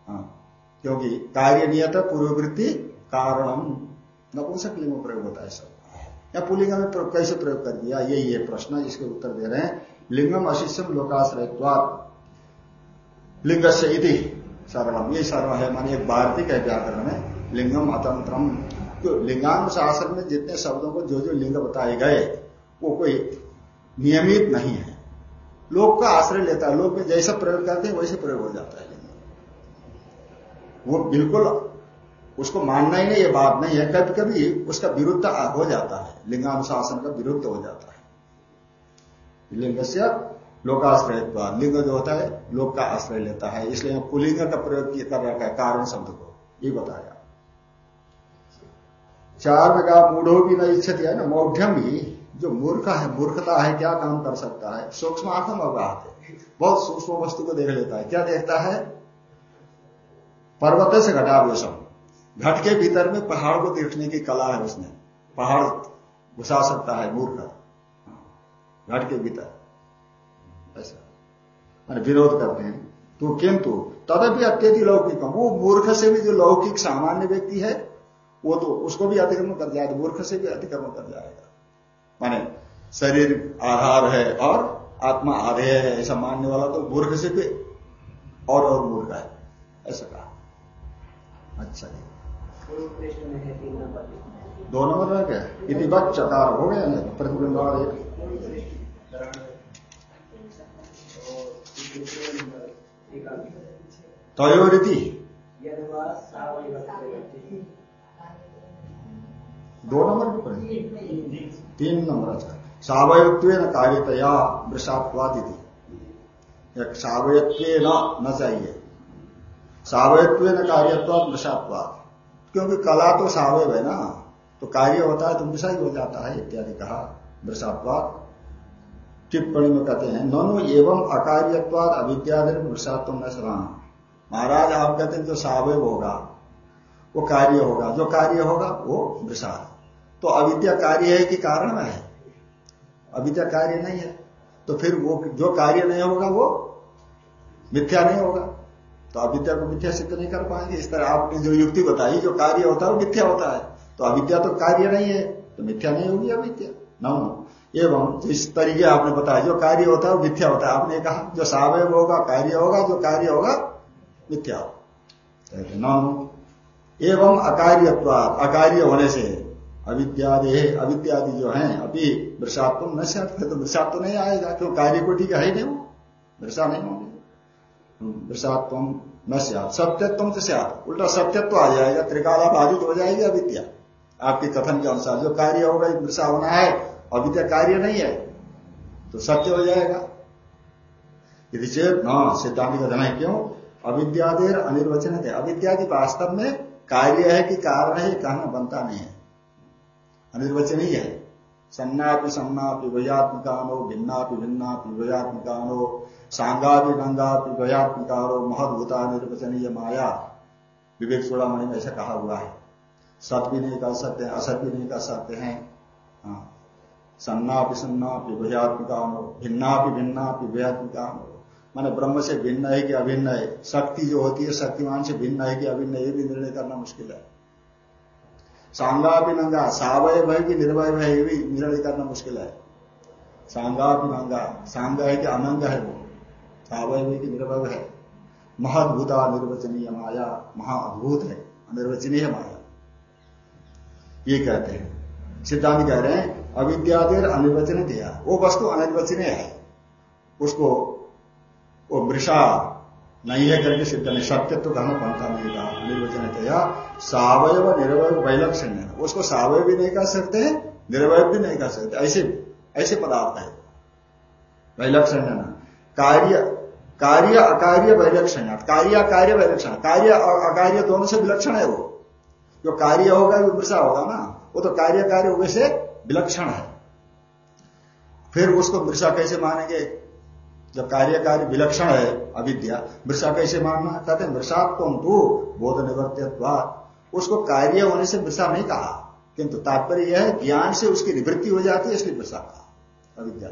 हाँ। क्योंकि कार्य नियत पूर्ववृत्ति कारणम। नपुंसक लिंग प्रयोग होता है सब। या पुलिंग में कैसे प्रयोग कर दिया? यही है प्रश्न इसके उत्तर दे रहे हैं। लिंगम अशिष्यम लोकाश्रयत्वाद लिंग से सरलम ये सर्व है मानी एक भारतीय है व्याकरण में लिंगम अतंत्रम तो लिंगानुशासन में जितने शब्दों को जो जो लिंग बताए गए वो कोई नियमित नहीं है लोग का आश्रय लेता है लोग में जैसा प्रयोग करते हैं वैसे प्रयोग हो जाता है वो बिल्कुल उसको मानना ही नहीं ये बात नहीं है कभी कभी उसका विरुद्ध हो जाता है लिंगानुशासन का विरुद्ध हो जाता है लिंग से लोकाश्रय लिंग जो होता है, लोक का आश्रय लेता है। इसलिए पुलिंग का प्रयोग कर रखा है, कारण शब्द को। ये बताया। चार में कहा, मूढ़ो भी न इच्छित है ना? मौढ़ भी जो मूर्ख है, मूर्खता है, क्या काम कर सकता है? सूक्ष्म अवगाहत है। बहुत सूक्ष्म वस्तु को देख लेता है। क्या देखता है? पर्वत से घटा घटावेशम घट के भीतर में पहाड़ को देखने की कला है उसने। पहाड़ घुसा सकता है, मूर्ख। घट के भीतर ऐसा। मैंने विरोध करते हैं। तो किंतु, तदपि अत्यधिक लौकिक वो मूर्ख से भी जो लौकिक सामान्य व्यक्ति है, वो तो उसको भी अतिक्रमण कर जाएगा मूर्ख से भी अतिक्रमण कर जाएगा। माने शरीर आधार है और आत्मा आधे है, ऐसा मानने वाला तो मूर्ख से भी और और मूर्ख है। ऐसा कहा। अच्छा जी। दो नंबर है? क्या इति वक्त हो गया प्रतिबिंब तयोरिति। दो नंबर तीन नंबर अच्छा। सावयत्व न कार्यतया एक सावयत्व न चाहिए। सावयत्व न कार्यत्वाद वृषात्वाद क्योंकि कला तो सावय है ना तो कार्य होता है तो विषय हो जाता है, इत्यादि कहा। वृषात्वाद टिप्पणी में कहते हैं, ननु एवं अकार्यवाद अविद्यादि वृषात्व न सलाम महाराज, आप कहते हैं जो सावय होगा, वो कार्य होगा। जो कार्य होगा, वो वृषा तो अविद्या कार्य है कि कारण है? अविद्या कार्य नहीं है। तो फिर वो जो कार्य नहीं होगा, वो मिथ्या नहीं होगा। तो अविद्या को मिथ्या सिद्ध नहीं कर पाएँगे। इस तरह आपने जो युक्ति बताई, जो कार्य होता है, वो मिथ्या होता है। तो अविद्या तो कार्य नहीं है तो मिथ्या नहीं होगी अविद्या। न। एवं जिस तरीके आपने बताया, जो कार्य होता है वो मिथ्या होता है। आपने कहा, जो सावय होगा, कार्य होगा, जो कार्य होगा, मिथ्या न। एवं अकार्य अकार्य होने से अविद्यादि अविद्यादि जो है, अभी वृषात्म न है तो वृषात्व नहीं आएगा, क्यों? कार्य को ठीक है नहीं वो। वृषा नहीं होंगे। वृषात्व न सत्यत्व तो सियात उल्टा सत्यत्व आ जाएगा त्रिकाला बाधित हो जाएगी अविद्या। आपके कथन के अनुसार जो कार्य होगा, वृषा होना है अविद्या कार्य नहीं है तो सत्य हो जाएगा। यदि चेत न सिद्धांत कथन है क्यों? अविद्यादेर अनिर्वचन है। अविद्यादि वास्तव में कार्य है कि कारण है कहना बनता नहीं है। अनिर्वचन ही है। सन्नापि सन्नापि वयात्मिकानो भिन्नापि भिन्नापि वयात्मिकानो सांगापि गंगापि वयात्मिकारो महदभूता निर्वचनीय माया। विवेक चूड़ामणि में ऐसा कहा हुआ है। सत भी नहीं कर सकते, असत भी नहीं कर सकते हैं। हाँ। सन्नापि सन्नापि वयात्मिकानो भिन्नापि भिन्नापि वयात्मिकानो माने ब्रह्म से भिन्न है कि अभिन्न है? शक्ति जो होती है, शक्तिमान से भिन्न है कि अभिन्न ये भी निर्णय करना मुश्किल है। सांगा भी नंगा सावय भय की निर्भय भय, ये भी निर्णय करना मुश्किल है। सांगा भी नंगा सांग है कि अनंग है वो, सावय भय की निर्भय है। महदभूता निर्वचनीय माया महाअद्भुत है, अनिर्वचनीय माया। ये कहते हैं। सिद्धांत कह रहे हैं अविद्यादेर अनिर्वचन दिया। वो वस्तु अनिर्वचनीय है। उसको, वो मृषा नहीं है करके सिद्ध नहीं। सत्य तो धन पंथा नहीं कहा अनिर्वचन दिया सावयव निर्वय वैलक्षण है उसको सावय भी नहीं कह सकते निर्वय भी नहीं कह सकते। ऐसे ऐसे पदार्थ है। वैलक्षण है ना। कार्य कार्य, अकार्य वैलक्षण कार्य कार्य वैलक्षण कार्य और अकार्य दोनों से विलक्षण है वो। जो कार्य होगा वो मृषा होगा ना वो तो कार्य कार्य होने से विलक्षण है। फिर उसको मृषा कैसे मानेंगे? जब कार्य कार्य विलक्षण है अविद्या मृषा कैसे मानना कहते मृषात्व तू बोध निवर्त्य उसको कार्य होने से मृषा नहीं कहा, किंतु तात्पर्य यह है, ज्ञान से उसकी निवृत्ति हो जाती है, इसलिए मृषा कहा। अविद्या।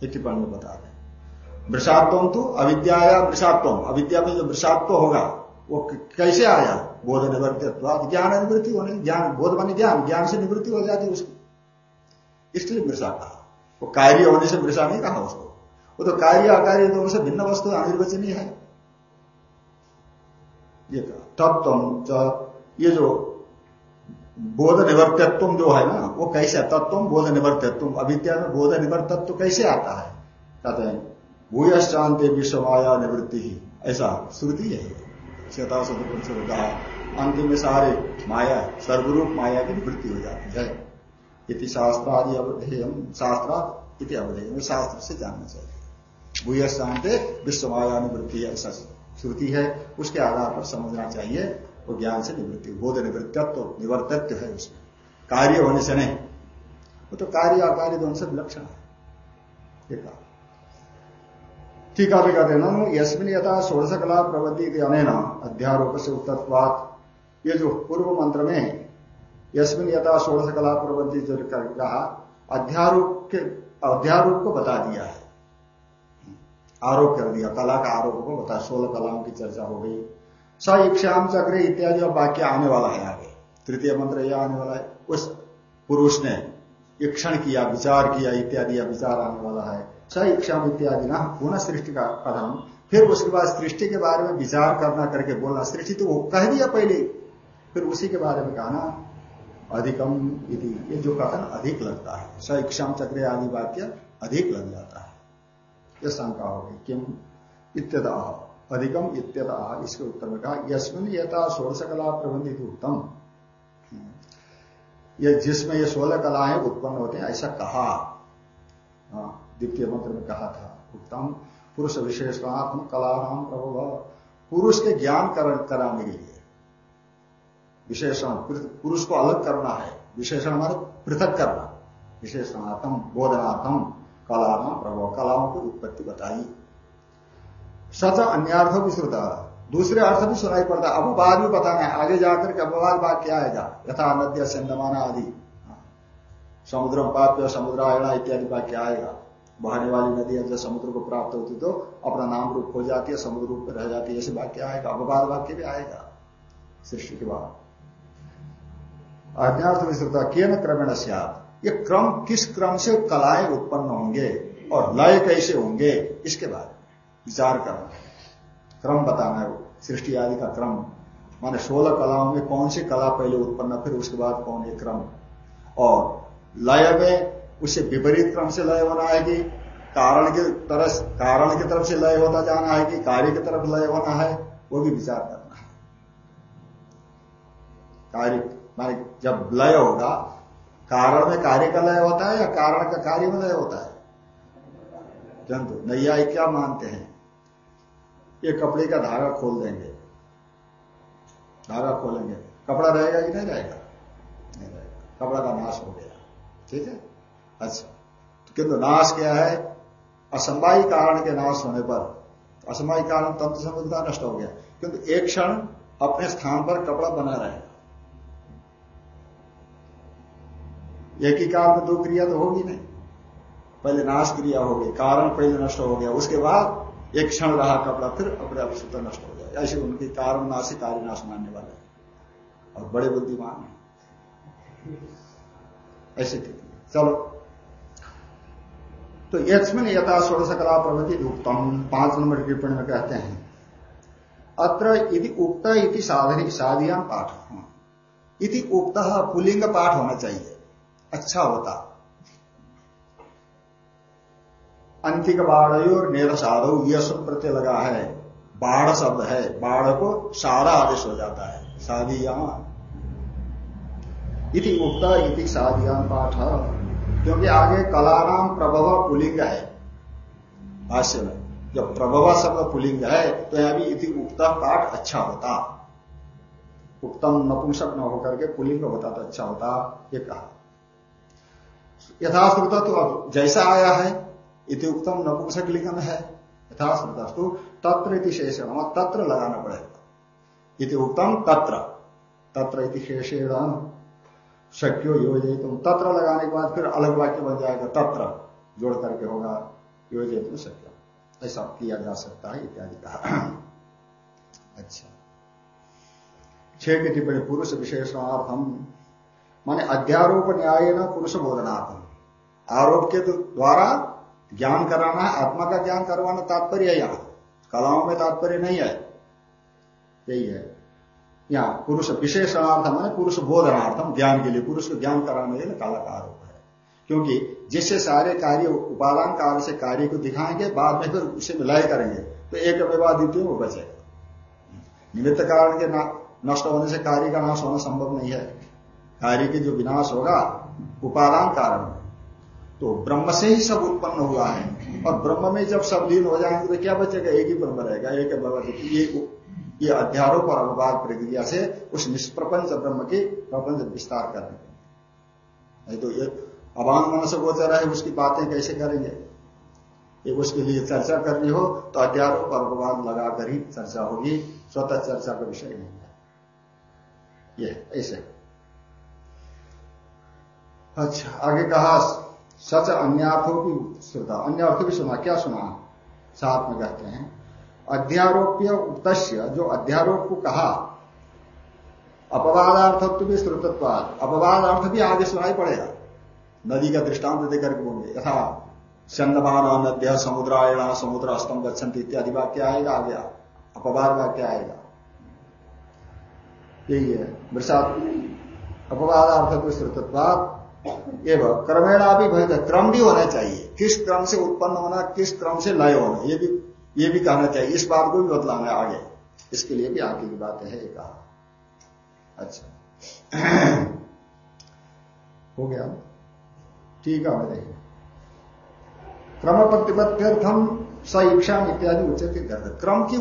टिप्पणी में बता दें मृषात्व तो अविद्या या मृषात्व अविद्या में जो मृषात्व होगा, वो कैसे आया? बोध निवृत्ति ज्ञान निवृत्ति होने, ज्ञान, बोध मानी ज्ञान ज्ञान से निवृत्ति हो जाती है उसकी। इसलिए मृषा कहा। वो कार्य होने से मृषा नहीं कहा उसको। वो तो कार्य, अकार्य दोनों से भिन्न वस्तु अनिर्वचनीय है। ये तब तत्व ये जो बोध निवर्तित्व जो है ना, वो कैसे तत्व बोध निवर्तित्व, अविद्या में बोध निवर्तित्व कैसे आता है? कहते हैं भूय शांति विश्वमाया निवृत्ति ही। ऐसा श्रुति है। श्वेता से कहा अंतिम में सारे माया, सर्वरूप माया की निवृत्ति हो जाती है। इति शास्त्रादि अवधेयम शास्त्रा इति अवधेयम शास्त्र से जानना चाहिए। भूय शांति विश्वमाया निवृत्ति ऐसा श्रुति है। उसके आधार पर समझना चाहिए, वो ज्ञान से निवृत्ति, बोध निवृत्तित्व, निवर्तित्व है उसमें। कार्य होने से नहीं, वो तो कार्य अकार्य दोनों से विलक्षण है। ठीक है कहते हैं। यशमिन यथा षोड़श कला प्रवृत्ति अनेन अध्यारोप से उत्तत्वात ये जो पूर्व मंत्र में यशमिन यथा षोड़श कला प्रवृत्ति जो कहा अध्यारोप के अध्यारोप को बता दिया है। आरोप कर दिया, कला का आरोप को बता, सोलह कलाओं की चर्चा हो गई। स इक्षाम चक्र इत्यादि और वाक्य आने वाला है आगे। तृतीय मंत्र यह आने वाला है। उस पुरुष ने इक्षण किया, विचार किया, इत्यादि विचार आने वाला है। स इक्षाम इत्यादि ना पुनः सृष्टि का कथन फिर उसके बाद सृष्टि के बारे में विचार करना करके बोलना। सृष्टि तो वो कह दिया पहले। फिर उसी के बारे में कहना अधिकम इति। ये जो कथन अधिक लगता है। स इक्षाम चक्र आदि वाक्य अधिक लग जाता है। यह शंका होगी किम? इत्यदा अधिकम इत्यता इसके उत्तर में कहा यशमिन यथा षोड़श कला प्रबंधित उत्तम। ये जिसमें ये सोलह कलाएँ उत्पन्न होते हैं ऐसा कहा। हाँ, द्वितीय मंत्र में कहा था, उत्तम पुरुष विशेषणात्म कला नाम प्रभु। पुरुष के ज्ञान कराने के लिए। विशेषण पुरुष को अलग करना है। विशेषण हमारे पृथक करना। विशेषणार्थम, बोधनार्थम कला नाम प्रभु। कलाओं की उत्पत्ति बताई। सच अन्यर्थ भी श्रुता। दूसरे अर्थ भी सुनाई पड़ता। है अपवाद भी बताना है आगे जाकर के अपवाद बात क्या आएगा? यथा नद्य चंदमाना आदि। समुद्र पाप्य समुद्रायणा इत्यादि वाक्य आएगा? बहने वाली नदियाँ जब समुद्र को प्राप्त होती तो अपना नाम रूप हो जाती है, समुद्र रूप में रह जाती है। ऐसे वाक्य आएगा, अपवाद वाक्य भी आएगा सृष्टि के बाद। अज्ञार्थ विश्रुता के न क्रमेण ये क्रम, किस क्रम से कलाएँ उत्पन्न होंगे और लय कैसे होंगे? इसके बाद विचार करना। क्रम बताना है वो, सृष्टि आदि का क्रम। माने सोलह कलाओं में कौन सी कला पहले उत्पन्न फिर उसके बाद कौन है क्रम? और लय में उससे विपरीत क्रम से लय होना है कि कारण की तरफ़ कारण की तरफ़ से लय होता जाना है कि कार्य की तरफ़ लय होना है, वो भी विचार करना है। कार्य, माने जब लय होगा, कारण में कार्य का लय होता है या कारण का कार्य में लय होता है? जंतु नैया क्या मानते हैं? ये कपड़े का धागा खोल देंगे। धागा खोलेंगे। कपड़ा रहेगा कि नहीं रहेगा? नहीं रहेगा। कपड़ा का नाश हो गया। ठीक है? अच्छा। तो किंतु नाश क्या है? असंभाई कारण के नाश होने पर। असंभाई कारण तंत्र समुद्रता नष्ट हो गया। किंतु एक क्षण अपने स्थान पर कपड़ा बना रहेगा। एक ही काल में दो क्रिया तो होगी नहीं। पहले नाश क्रिया हो गई, कारण पहले नष्ट हो गया। उसके बाद एक क्षण रहा कपड़ा, फिर अपने आप से नष्ट हो गया। ऐसे उनके कारण नाश ही कार्य नाश मानने वाले और बड़े बुद्धिमान है। ऐसे चलो। तो यस्मिन यथा षोड़श कला प्रवृत्ति उत्तम पाँच नंबर टिप्पणी में कहते हैं, अत्र यदि उक्त इति साधनी साधियाँ पाठ। इति उक्त पुलिंग पाठ होना चाहिए। अच्छा होता। अंतिक बाढ़ और नेर साधु यह सब प्रत्यय लगा है। बाढ़ शब्द है। बाढ़ को सारा आदेश हो जाता है। साधिया। इति उक्त इति साधिया पाठ। क्योंकि आगे कला नाम प्रभव पुलिंग है। भाष्य में, जब प्रभव शब्द पुलिंग है तो यहाँ भी इति उक्त पाठ अच्छा होता। उत्तम नपुंसक न होकर के पुलिंग होता तो अच्छा होता, ये कहा। यथाश्रुत तो जैसा आया है, इति उत्तम नपुंसक लिंगन है। यथाश्रुतस्तु तत्र इति शेषण तत्र लगाना पड़ेगा। इति उत्तम तत्र तत्र इति शेषेण। शक्यो योजे तुम तत्र लगाने के बाद फिर अलग वाक्य बन जाएगा, तत्र जोड़ करके होगा योजे तुम शक्य। ऐसा किया जा सकता है, इत्यादि कहा। अच्छा। छह की टिप्पणी, पुरुष विशेषणार्थम माने अध्यारोप न्याय न पुरुष बोधनार्थम। आरोप के द्वारा ज्ञान कराना है, आत्मा का ज्ञान करवाना तात्पर्य है यहाँ। कलाओं में तात्पर्य नहीं है। यही है। यहाँ पुरुष विशेषणार्थम है, पुरुष बोधनार्थम, ज्ञान के लिए, पुरुष को ज्ञान कराने के लिए काला का आरोप है। क्योंकि जिससे सारे कार्य, उपादान काल से कार्य को दिखाएँगे, बाद में फिर उसे मिलाई करेंगे तो एक द्वितीय वो बचेगा। निमित्त कारण के नष्ट होने से कार्य का नाश होना संभव नहीं है। कार्य के जो विनाश होगा, उपादान कारण तो ब्रह्म से ही सब उत्पन्न हुआ है, और ब्रह्म में जब सब लीन हो जाएँगे तो क्या बचेगा? एक ही ब्रह्म रहेगा, एक ये ये अध्यारोप और अनुवाद प्रक्रिया से उस निष्प्रपंच ब्रह्म की प्रपंच विस्तार करने नहीं तो ये अभान मन से गोचर है, उसकी बातें कैसे करेंगे? ये उसके लिए चर्चा करनी हो तो अध्यारोप और अनुवाद लगाकर ही चर्चा होगी, स्वतः चर्चा का विषय नहीं है। ये ऐसे। अच्छा आगे कहा, सच अन्यार्थों की श्रोता अन्य अर्थ भी सुना, क्या सुना? साथ में कहते हैं। अध्यारोप्य उक्त जो अध्यारोप को कहा, अपवादार्थत्व भी श्रुतत्वाद अपवादार्थ भी आगे सुनाई पड़ेगा। नदी का दृष्टांत देकर के बोलेंगे, यथा चंदमान नद्य समुद्रायण समुद्र अस्तम गच्छन्ति इत्यादि वाक्य आएगा आगे। अपवाद वाक्य आएगा। यही है। वृषात अपवादार्थत्व श्रुतत्वाद एवं क्रमेणा भी भय क्रम भी होना चाहिए। किस क्रम से उत्पन्न होना, किस क्रम से लय होना, ये भी ये भी कहना चाहिए, इस बात को भी बतलाना है आगे। इसके लिए भी आगे की बात है ये कहा अच्छा। हो गया। ठीक है देखिए। क्रम प्रतिपत्थम सईक्षा इत्यादि उचित क्रम की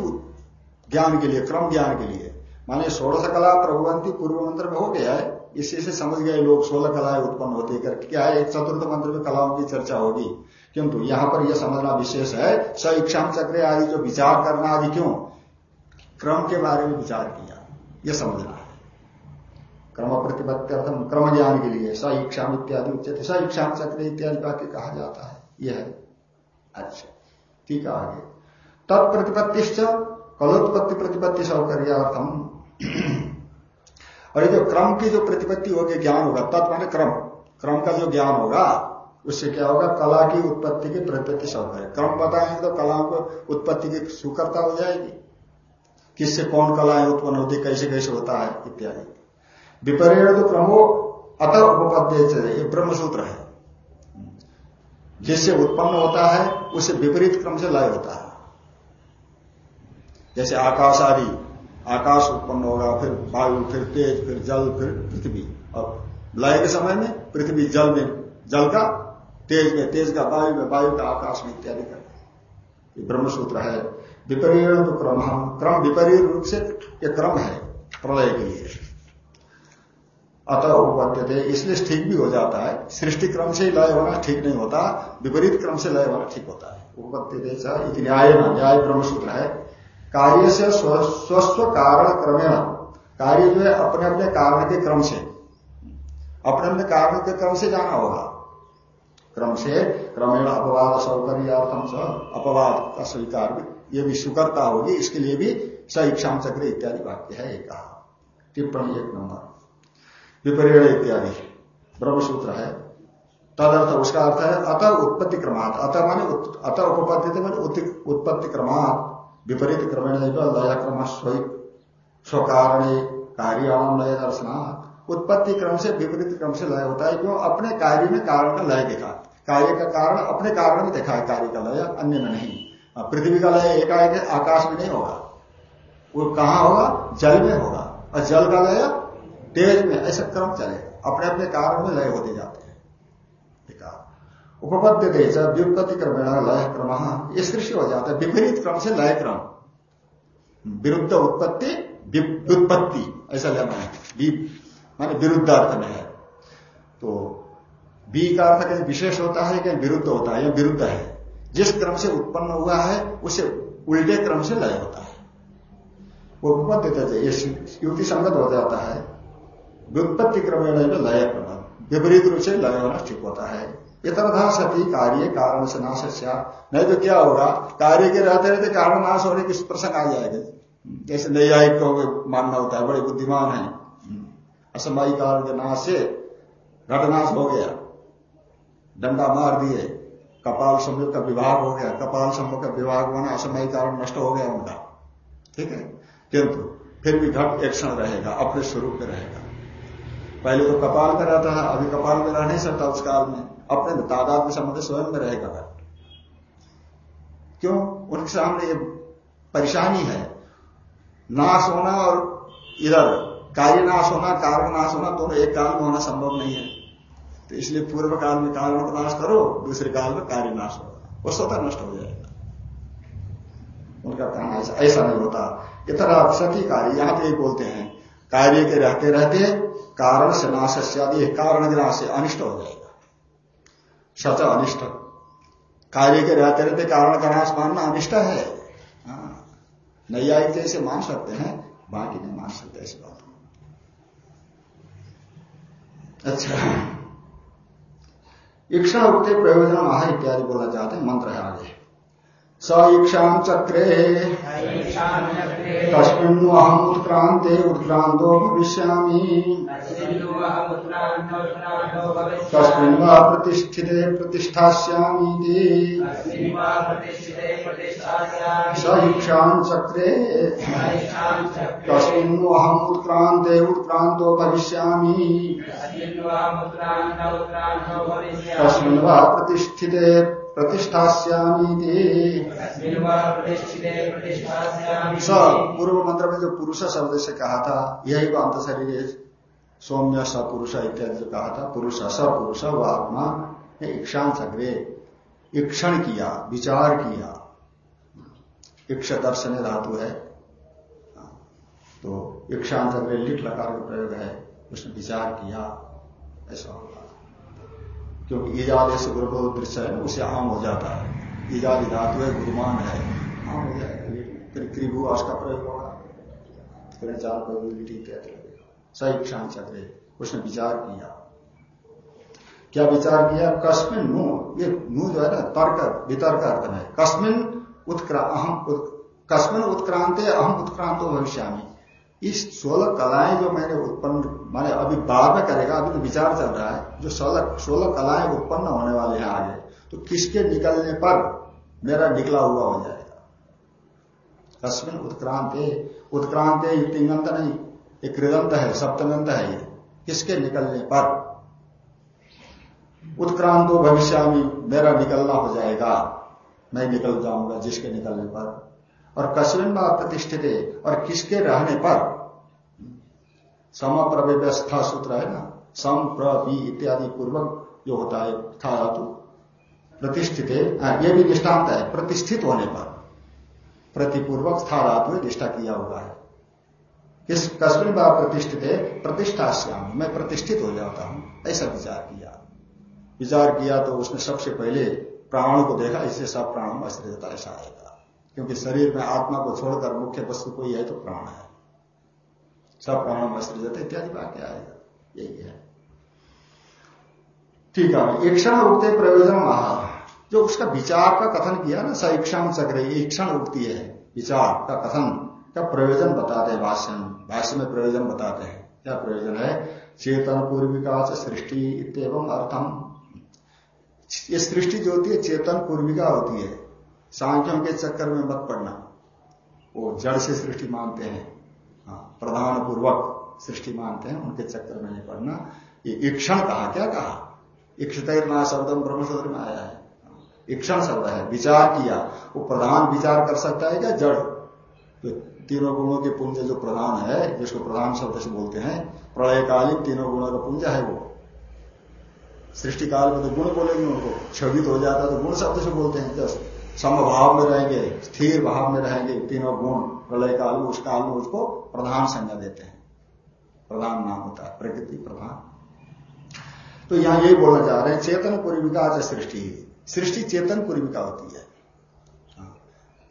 ज्ञान के लिए, क्रम ज्ञान के लिए। माने षोड़श कला प्रभुवंती पूर्व मंत्र में हो गया है, इसी से समझ गए लोग सोलह कलाएँ उत्पन्न होती है। क्या है? एक चतुर्थ मंत्र में कलाओं की चर्चा होगी। किंतु यहाँ पर यह समझना विशेष है स इच्छाम चक्र आदि जो विचार करना आदि क्यों? क्रम के बारे में विचार किया। यह समझना है। क्रम प्रतिपत्त्यर्थम क्रम ज्ञान के लिए स इच्छाम इत्यादि उच्चते। स इच्छाम चक्र इत्यादि वाक्य कहा जाता है। यह है। अच्छा ठीक है आगे। तत्प्रतिपत्ति कलोत्पत्ति प्रतिपत्ति सौकर्यार्थम। और ये जो क्रम की जो प्रतिपत्ति होगी, ज्ञान होगा माने क्रम। क्रम का जो ज्ञान होगा उससे क्या होगा? कला की उत्पत्ति की प्रतिपत्ति सौकर्य क्रम बताएँगे तो कलाओं को उत्पत्ति की सुकरता हो जाएगी। किससे कौन कलाएँ उत्पन्न होती, कैसे कैसे होता है, इत्यादि। विपरीत तो क्रमो अत उपपद्य ये ब्रह्मसूत्र है। जिससे उत्पन्न होता है उससे विपरीत क्रम से लय होता है। जैसे आकाश आदि, आकाश उत्पन्न होगा, फिर वायु, फिर तेज, फिर जल, फिर पृथ्वी। और लय के समय में पृथ्वी जल में, जल का तेज में, तेज का वायु में, वायु का आकाश में इत्यादि करते ब्रह्मसूत्र है। विपरीत तो क्रम क्रम विपरीत रूप से ये क्रम है, प्रलय के लिए। अतः उपत्य थे इसलिए ठीक भी हो जाता है। सृष्टि क्रम से लय होना ठीक नहीं होता, विपरीत क्रम से लय होना ठीक होता है। उपत्य न्याय न्याय ब्रह्मसूत्र है। कार्य से स्वस्व कारण क्रमेण, कार्य जो है अपने अपने कारण के क्रम से। अपने अपने कारण के क्रम से जाना होगा। क्रम से क्रमेण अपवाद सौकर्यार्थम स अपवाद का स्वीकार ये भी सुकरता होगी, इसके लिए भी सईक्षाम चक्र इत्यादि वाक्य है एक कहा। टिप्पणी एक नंबर। विपरीण इत्यादि। ब्रह्मसूत्र है। तदर्थ उसका अर्थ है अतः उत्पत्ति क्रमात। अतः माने अतः उपपत्ति माने उत्पत्ति क्रमात। विपरीत क्रमेण लय क्रम स्वकारण कार्याण लय दर्शनाथ उत्पत्ति क्रम से विपरीत क्रम से लय होता है, क्यों? अपने कार्य में कारण का लय देखा कार्य का कारण अपने कारण में देखा है, कार्य का लय, अन्य में नहीं। पृथ्वी का लय एकाएक आकाश में नहीं होगा। वो कहा होगा? जल में होगा। और जल का लय तेज में, ऐसा क्रम चलेगा अपने अपने कारण में लय होते जाते हैं। उपपद्य दे व्युत्पत्ति क्रमेण लय क्रम इस दृश्य हो जाता है। विपरीत क्रम से लय क्रम। विरुद्ध उत्पत्ति व्युत्पत्ति, ऐसा लेना है माने विरुद्ध अर्थ में है। तो बी का अर्थ कहीं विशेष होता है, कहीं विरुद्ध होता है, या विरुद्ध है। जिस क्रम से उत्पन्न हुआ है, उसे उल्टे क्रम से लय होता है। वो उपपत्ति देते युक्ति संगत हो जाता है। व्युत्पत्ति क्रमेण लय क्रम विपरीत रूप से लय होना ठीक होता है। इतरथा सती कार्य, कारण से नाश नहीं तो क्या होगा? कार्य के रहते रहते कारण नाश होने की प्रसंग आ जाएगा। जैसे नैयायिक को मानना होता है, बड़े बुद्धिमान है। असमयी कारण के नाश से घटनाश हो गया। डंडा मार दिए, कपाल समूह का विभाग हो गया, कपाल समूह का विभाग होना असमयी कारण नष्ट हो गया उनका। ठीक है? किंतु फिर भी घट एक क्षण रहेगा, अपने स्वरूप में रहेगा। पहले तो कपाल में रहता है, अभी कपाल में रह नहीं सकता उस काल में। अपने तादाद में संबंध स्वयं में रहेगा घट क्यों? उनके सामने ये परेशानी है। नाश होना और इधर, कार्य नाश होना, कारण नाश होना, दोनों एक काल में होना संभव नहीं है। तो इसलिए पूर्व काल में कारण को नाश करो, दूसरे काल में कार्य नाश होगा। वो स्वतः नष्ट हो जाएगा। उनका कहना ऐसा ऐसा नहीं होता। इतना सती कार्य, यहाँ ये बोलते हैं, कार्य के रहते रहते कारण से नाश आदि कारण के नाश से अनिष्ट हो जाएगा। सच अनिष्ट। कार्य के रहते रहते कारण का नाश मानना अनिष्ट है। हाँ। नैयायिक जैसे मान सकते हैं, बाकी नहीं मान सकते ऐसी बात। अच्छा। इच्छा उक्ति प्रयोजन महा इत्यादि बोला जाते हैं मंत्र है आगे। स ईक्षा चक्रे तस्मिन्नहम उत्क्रांते उत्क्रांतो भविष्यामि तस्मिन् वा प्रतिष्ठिते प्रतिष्ठास्यामीति। स ईक्षा चक्रे तस्मिन्नहम उत्क्रांते उत्क्रांतो भविष्यामि। तस्मिन् वा प्रतिष्ठिते प्रतिष्ठास्यामी पूर्व मंत्र में जो पुरुष शब्द से कहा था यही वो अंत शरीर सौम्य स पुरुष इत्यादि जो कहा था पुरुष स पुरुष व आत्मा ने इक्षान सग्रे इक्षण किया विचार किया। इक्ष दर्शन धातु है। तो इक्षान सग्रे लिट लकार का प्रयोग है उसने विचार किया ऐसा। क्योंकि ईजाद ऐसे गुरु दृश्य है, उसे आम हो जाता है। ईजाद धातु है, गुरुमान है, आम हो जाएगा फिर त्रिभु आश का प्रयोग होगा। फिर चार कहते सही क्षण चक्रे उसने विचार किया। क्या विचार किया? कस्मिन नु। ये नु जो है ना, तर्क, वितर्क अर्थ में। कस्मिन उत्क्रा, अहम कस्मिन उत्क्रांत, अहम उत्क्रांतो भविष्यामी। इस सोलह कलाएँ जो मैंने उत्पन्न, माने अभी बाद में करेगा, अभी तो विचार चल रहा है, जो सोलह सोलह कलाएँ उत्पन्न होने वाले हैं आगे तो किसके निकलने पर मेरा निकला हुआ हो जाएगा? कस्मिन उत्क्रांत उत्क्रांत युक्तिगंत नहीं एक कृदंत है सप्तमंत है ये। किसके निकलने पर? उत्क्रांत उत्क्रांतो भविष्यामी, मेरा निकलना हो जाएगा। मैं निकल जाऊँगा जिसके निकलने पर। और कस्मिन प्रतिष्ठित, और किसके रहने पर? सम प्रव्यवस्था सूत्र है ना? सम प्री इत्यादि पूर्वक जो होता है, था धातु प्रतिष्ठित ये भी निष्ठांत है, प्रतिष्ठित होने पर। प्रतिपूर्वक स्था धातु निष्ठा किया हुआ है। किस, कस्मिन बा प्रतिष्ठित है प्रतिष्ठा श्याम मैं प्रतिष्ठित हो जाता हूँ, ऐसा विचार किया। विचार किया तो उसने सबसे पहले प्राणों को देखा, इससे सब प्राणों अस्थिरता ऐसा आएगा क्योंकि शरीर में आत्मा को छोड़कर मुख्य वस्तु कोई है तो प्राण है। सब प्राण सृजत इत्यादि वाक्य आएगा यही है। ठीक है ईक्षण उगते प्रयोजन महा। जो उसका विचार का कथन किया ना सईक्षण चक्र ईक्षण उगती है विचार का कथन का प्रयोजन बताते हैं भाष्य में भाष्य में प्रयोजन बताते हैं। क्या प्रयोजन है? चेतन पूर्विका से सृष्टि इतम अर्थम ये सृष्टि जो होती है चेतन पूर्विका होती है। सांख्यों के चक्कर में मत पड़ना। वो जड़ से सृष्टि मानते हाँ, प्रधान पूर्वक सृष्टि मानते हैं, उनके चक्कर में नहीं पड़ना ये ईक्षण कहा, क्या कहा? इक्षतर ना शब्दम ब्रह्मसूत्र में आया है। ईक्षण शब्द है, विचार किया। वो प्रधान विचार कर सकता है क्या? जड़। तो तीनों गुणों के पुंज जो प्रधान है, जिसको प्रधान शब्द से बोलते हैं, प्रलयकालीन तीनों गुणों का पुंज है वो। सृष्टि काल में तो गुण बोलेंगे उनको। क्षोभित हो जाता है तो गुण शब्द से बोलते हैं समभाव में रहेंगे, स्थिर भाव में रहेंगे तीनों गुण। प्रलय काल उस काल में उसको प्रधान संज्ञा देते हैं। प्रधान नाम होता है, प्रकृति प्रधान। तो यहाँ यही बोलना चाह रहे हैं, चेतन पूर्विका सृष्टि। सृष्टि चेतन पूर्विका होती है। हाँ।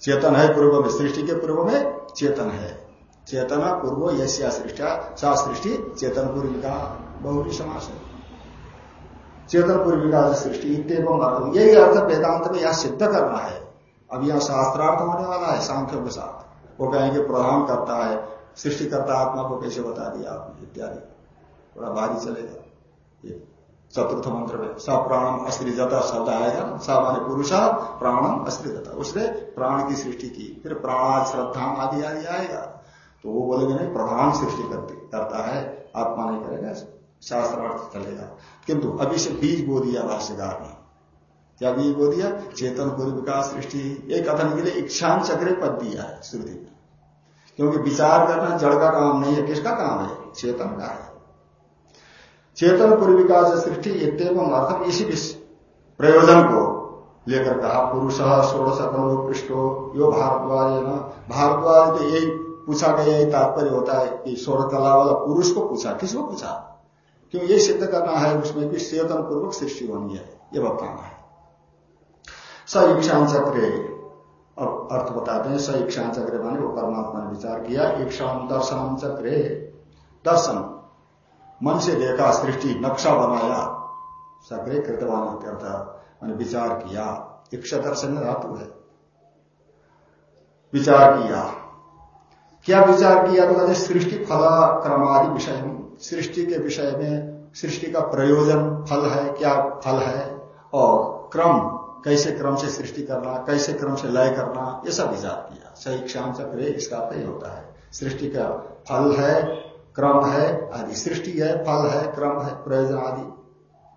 चेतन है पूर्व में, सृष्टि के पूर्व में चेतन है। चेतना पूर्व यश्या सृष्टा, सा सृष्टि चेतन पूर्विका, बहुरी समास है। चेतन पूर्विका सृष्टि इतम अर्थ यही अर्थ वेदांत में यह सिद्ध करना है। अब यह शास्त्रार्थ होने वाला है, सांख्यों के साथ। वो कहेंगे, प्रधान करता है सृष्टि करता आत्मा को कैसे बता दिया आपने, इत्यादि। थोड़ा भारी चलेगा ये चतुर्थ मंत्र में, स प्राणम अस्त्रिजता शब्द आएगा ना स माने पुरुष प्राणम अस्त्रिजता। उसने प्राण की सृष्टि की, फिर प्राणाद श्रद्धा आदि आदि आएगा तो वो बोलेंगे, नहीं, प्रधान सृष्टि करता है, आत्मा नहीं करेगा, शास्त्रार्थ चलेगा। किंतु अभी से बीज बो दिया भाष्यकार ने। क्या बीज बो दिया? चेतन पूर्व विकास सृष्टि एक कथन के लिए इच्छान चक्र पद दिया है, श्रुति में। क्योंकि विचार करना जड़ का काम नहीं है, किसका काम है? चेतन का। है चेतन पूर्विका से सृष्टि इतम अर्थम इसी प्रयोजन को लेकर कहा, पुरुष षोड़श कलो पृष्ठो, यो भारद्वाज है ना। भारद्वाज तो यही पूछा गया, यही तात्पर्य होता है कि सोड़ कला वाला पुरुष को पूछा, किसको पूछा? क्यों ये सिद्ध करना है उसमें भी चेतन पूर्वक सृष्टि होनी है, ये बताना है। स इक्षान चक्र अब अर्थ बताते हैं, स इक्षान चक्र माने वो परमात्मा ने विचार किया इक्षान दर्शन चक्र। दर्शन। मन से देखा, सृष्टि नक्शा बनाया सक्रिय कृतवान करता मैंने विचार किया, इक्षा दर्शन धातु है। विचार किया। क्या विचार किया? तो कहते सृष्टि फल क्रमादि विषय सृष्टि के विषय में सृष्टि का प्रयोजन फल है, क्या फल है? और क्रम। कैसे क्रम से सृष्टि करना, कैसे क्रम से लय करना, ये सब विचार किया। सही क्षाम चक्र इसका अर्थ होता है। सृष्टि का फल है, क्रम है, आदि। सृष्टि है, फल है, क्रम है, प्रयोजन आदि।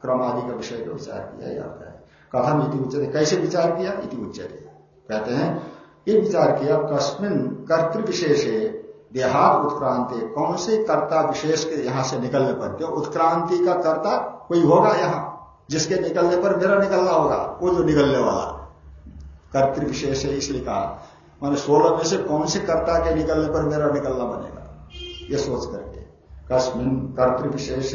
क्रम आदि का विषय का विचार किया जाता है। कथम इति उच्चते कैसे विचार किया? इति उच्चते कहते हैं, ये विचार किया, कस्मिन कर्तृ विशेष देहात उत्क्रांति। कौन से कर्ता विशेष के यहाँ से निकलने पर? क्यों उत्क्रांति का कर्ता कोई होगा यहाँ, जिसके निकलने पर मेरा निकलना होगा। वो जो निकलने वाला। कर्तृ विशेष है, इसलिए कहा। मैंने सोलह में से कौन से कर्ता के निकलने पर मेरा निकलना बनेगा? ये सोच करके। कस्मिन कर्तृ विशेष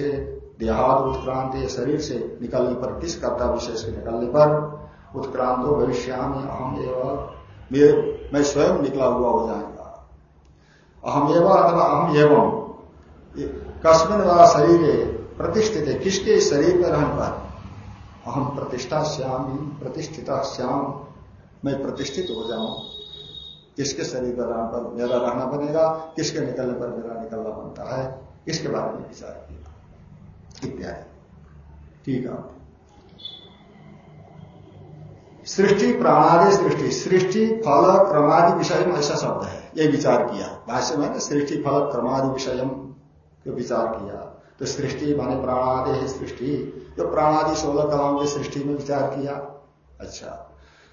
देहात उत्क्रांति शरीर से निकलने पर, किस कर्ता विशेष के निकलने पर? उत्क्रांतो भविष्यामी अहम एवं मैं स्वयं निकला हुआ हो जाएगा अहम एवं अथवा अहम एवं कस्मिन व शरीर प्रतिष्ठित है किसके शरीर में रहने पर? अहम प्रतिष्ठा श्याम प्रतिष्ठित श्याम मैं प्रतिष्ठित हो जाऊँ। किसके शरीर पर पर मेरा रहना बनेगा, किसके निकलने पर मेरा निकलना बनता है, इसके बारे में विचार किया। इत्यादि। ठीक है। सृष्टि, प्राणादि सृष्टि। सृष्टि, फल, क्रमादि विषय में ऐसा शब्द है। ये विचार किया। भाष्य में सृष्टि, फल, क्रमादि विषय विचार किया। तो सृष्टि माने प्राणादि है सृष्टि। जो प्राणादि सोलह कलाओं की सृष्टि में विचार किया। अच्छा।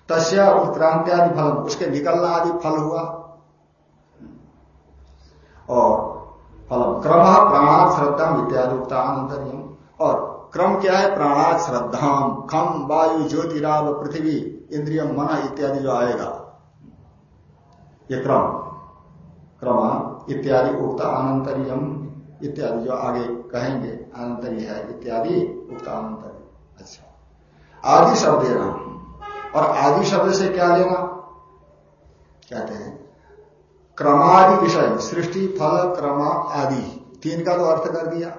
तस्या उत्क्रांत्यादि फल उसके निकलना आदि फल हुआ। और फल क्रम प्राणाद श्रद्धा इत्यादि उत्तानंतरियम और क्रम क्या है? प्राणाद श्रद्धा खम वायु, ज्योतिराव, पृथ्वी इंद्रियम मन इत्यादि जो आएगा। ये क्रम। क्रम इत्यादि उक्त अनंतरियम इत्यादि जो आगे कहेंगे अनंतरी है इत्यादि। उक्त अनंतरी अच्छा। आदि शब्द लेना और आदि शब्द से क्या लेना कहते हैं, क्रमादि विषय, सृष्टि, फल, क्रमा, आदि। तीन का तो अर्थ कर दिया।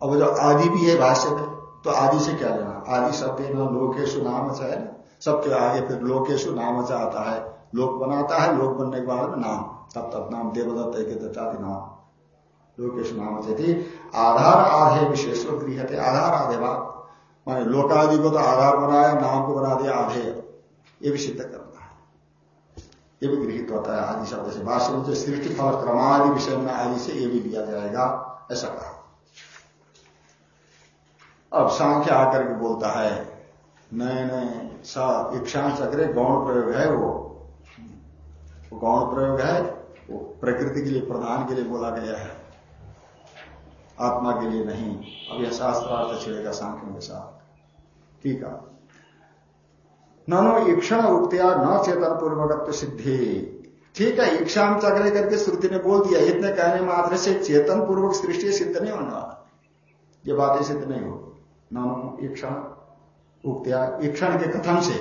अब जो आदि भी है भाष्य में तो आदि से क्या लेना आदि शब्द न लोकेशु नाम है। ना सबके आगे फिर लोकेशु नाम आता है। लोक बनाता है, लोक बनने के बाद नाम। तब तब नाम, देवदत्त एक दत्तादि नाम। लोकेश थी आधार आधे विशेष गृह थे आधार आधे भाग माने लोकादि को तो आधार बनाया, नाम को बना दिया, आधे। ये भी सिद्ध करना है। ये भी गृहित होता है आदि शब्द से। वास्तव में सृष्टि फल क्रमादि विषय में आदि से ये भी लिया जाएगा, ऐसा कहा। अब सांख्य आकर के बोलता है नए नए सा इच्छा चक्रे गौण प्रयोग है वो गौण प्रयोग है, वो प्रकृति के लिए, प्रधान के लिए बोला गया है। आत्मा के लिए नहीं। अब यह शास्त्रार्थ छिड़ेगा सांख्यों के साथ ठीक है। नो ईक्षण उक्तिया न चेतन पूर्वकत्व सिद्धि। ठीक है इच्छा चक्र करके श्रुति ने बोल दिया, इतने कहने मात्र से चेतन पूर्वक सृष्टि सिद्ध नहीं होने। ये बातें सिद्ध नहीं हो। नो ईक्षण उक्तिया, ईक्षण के कथन से।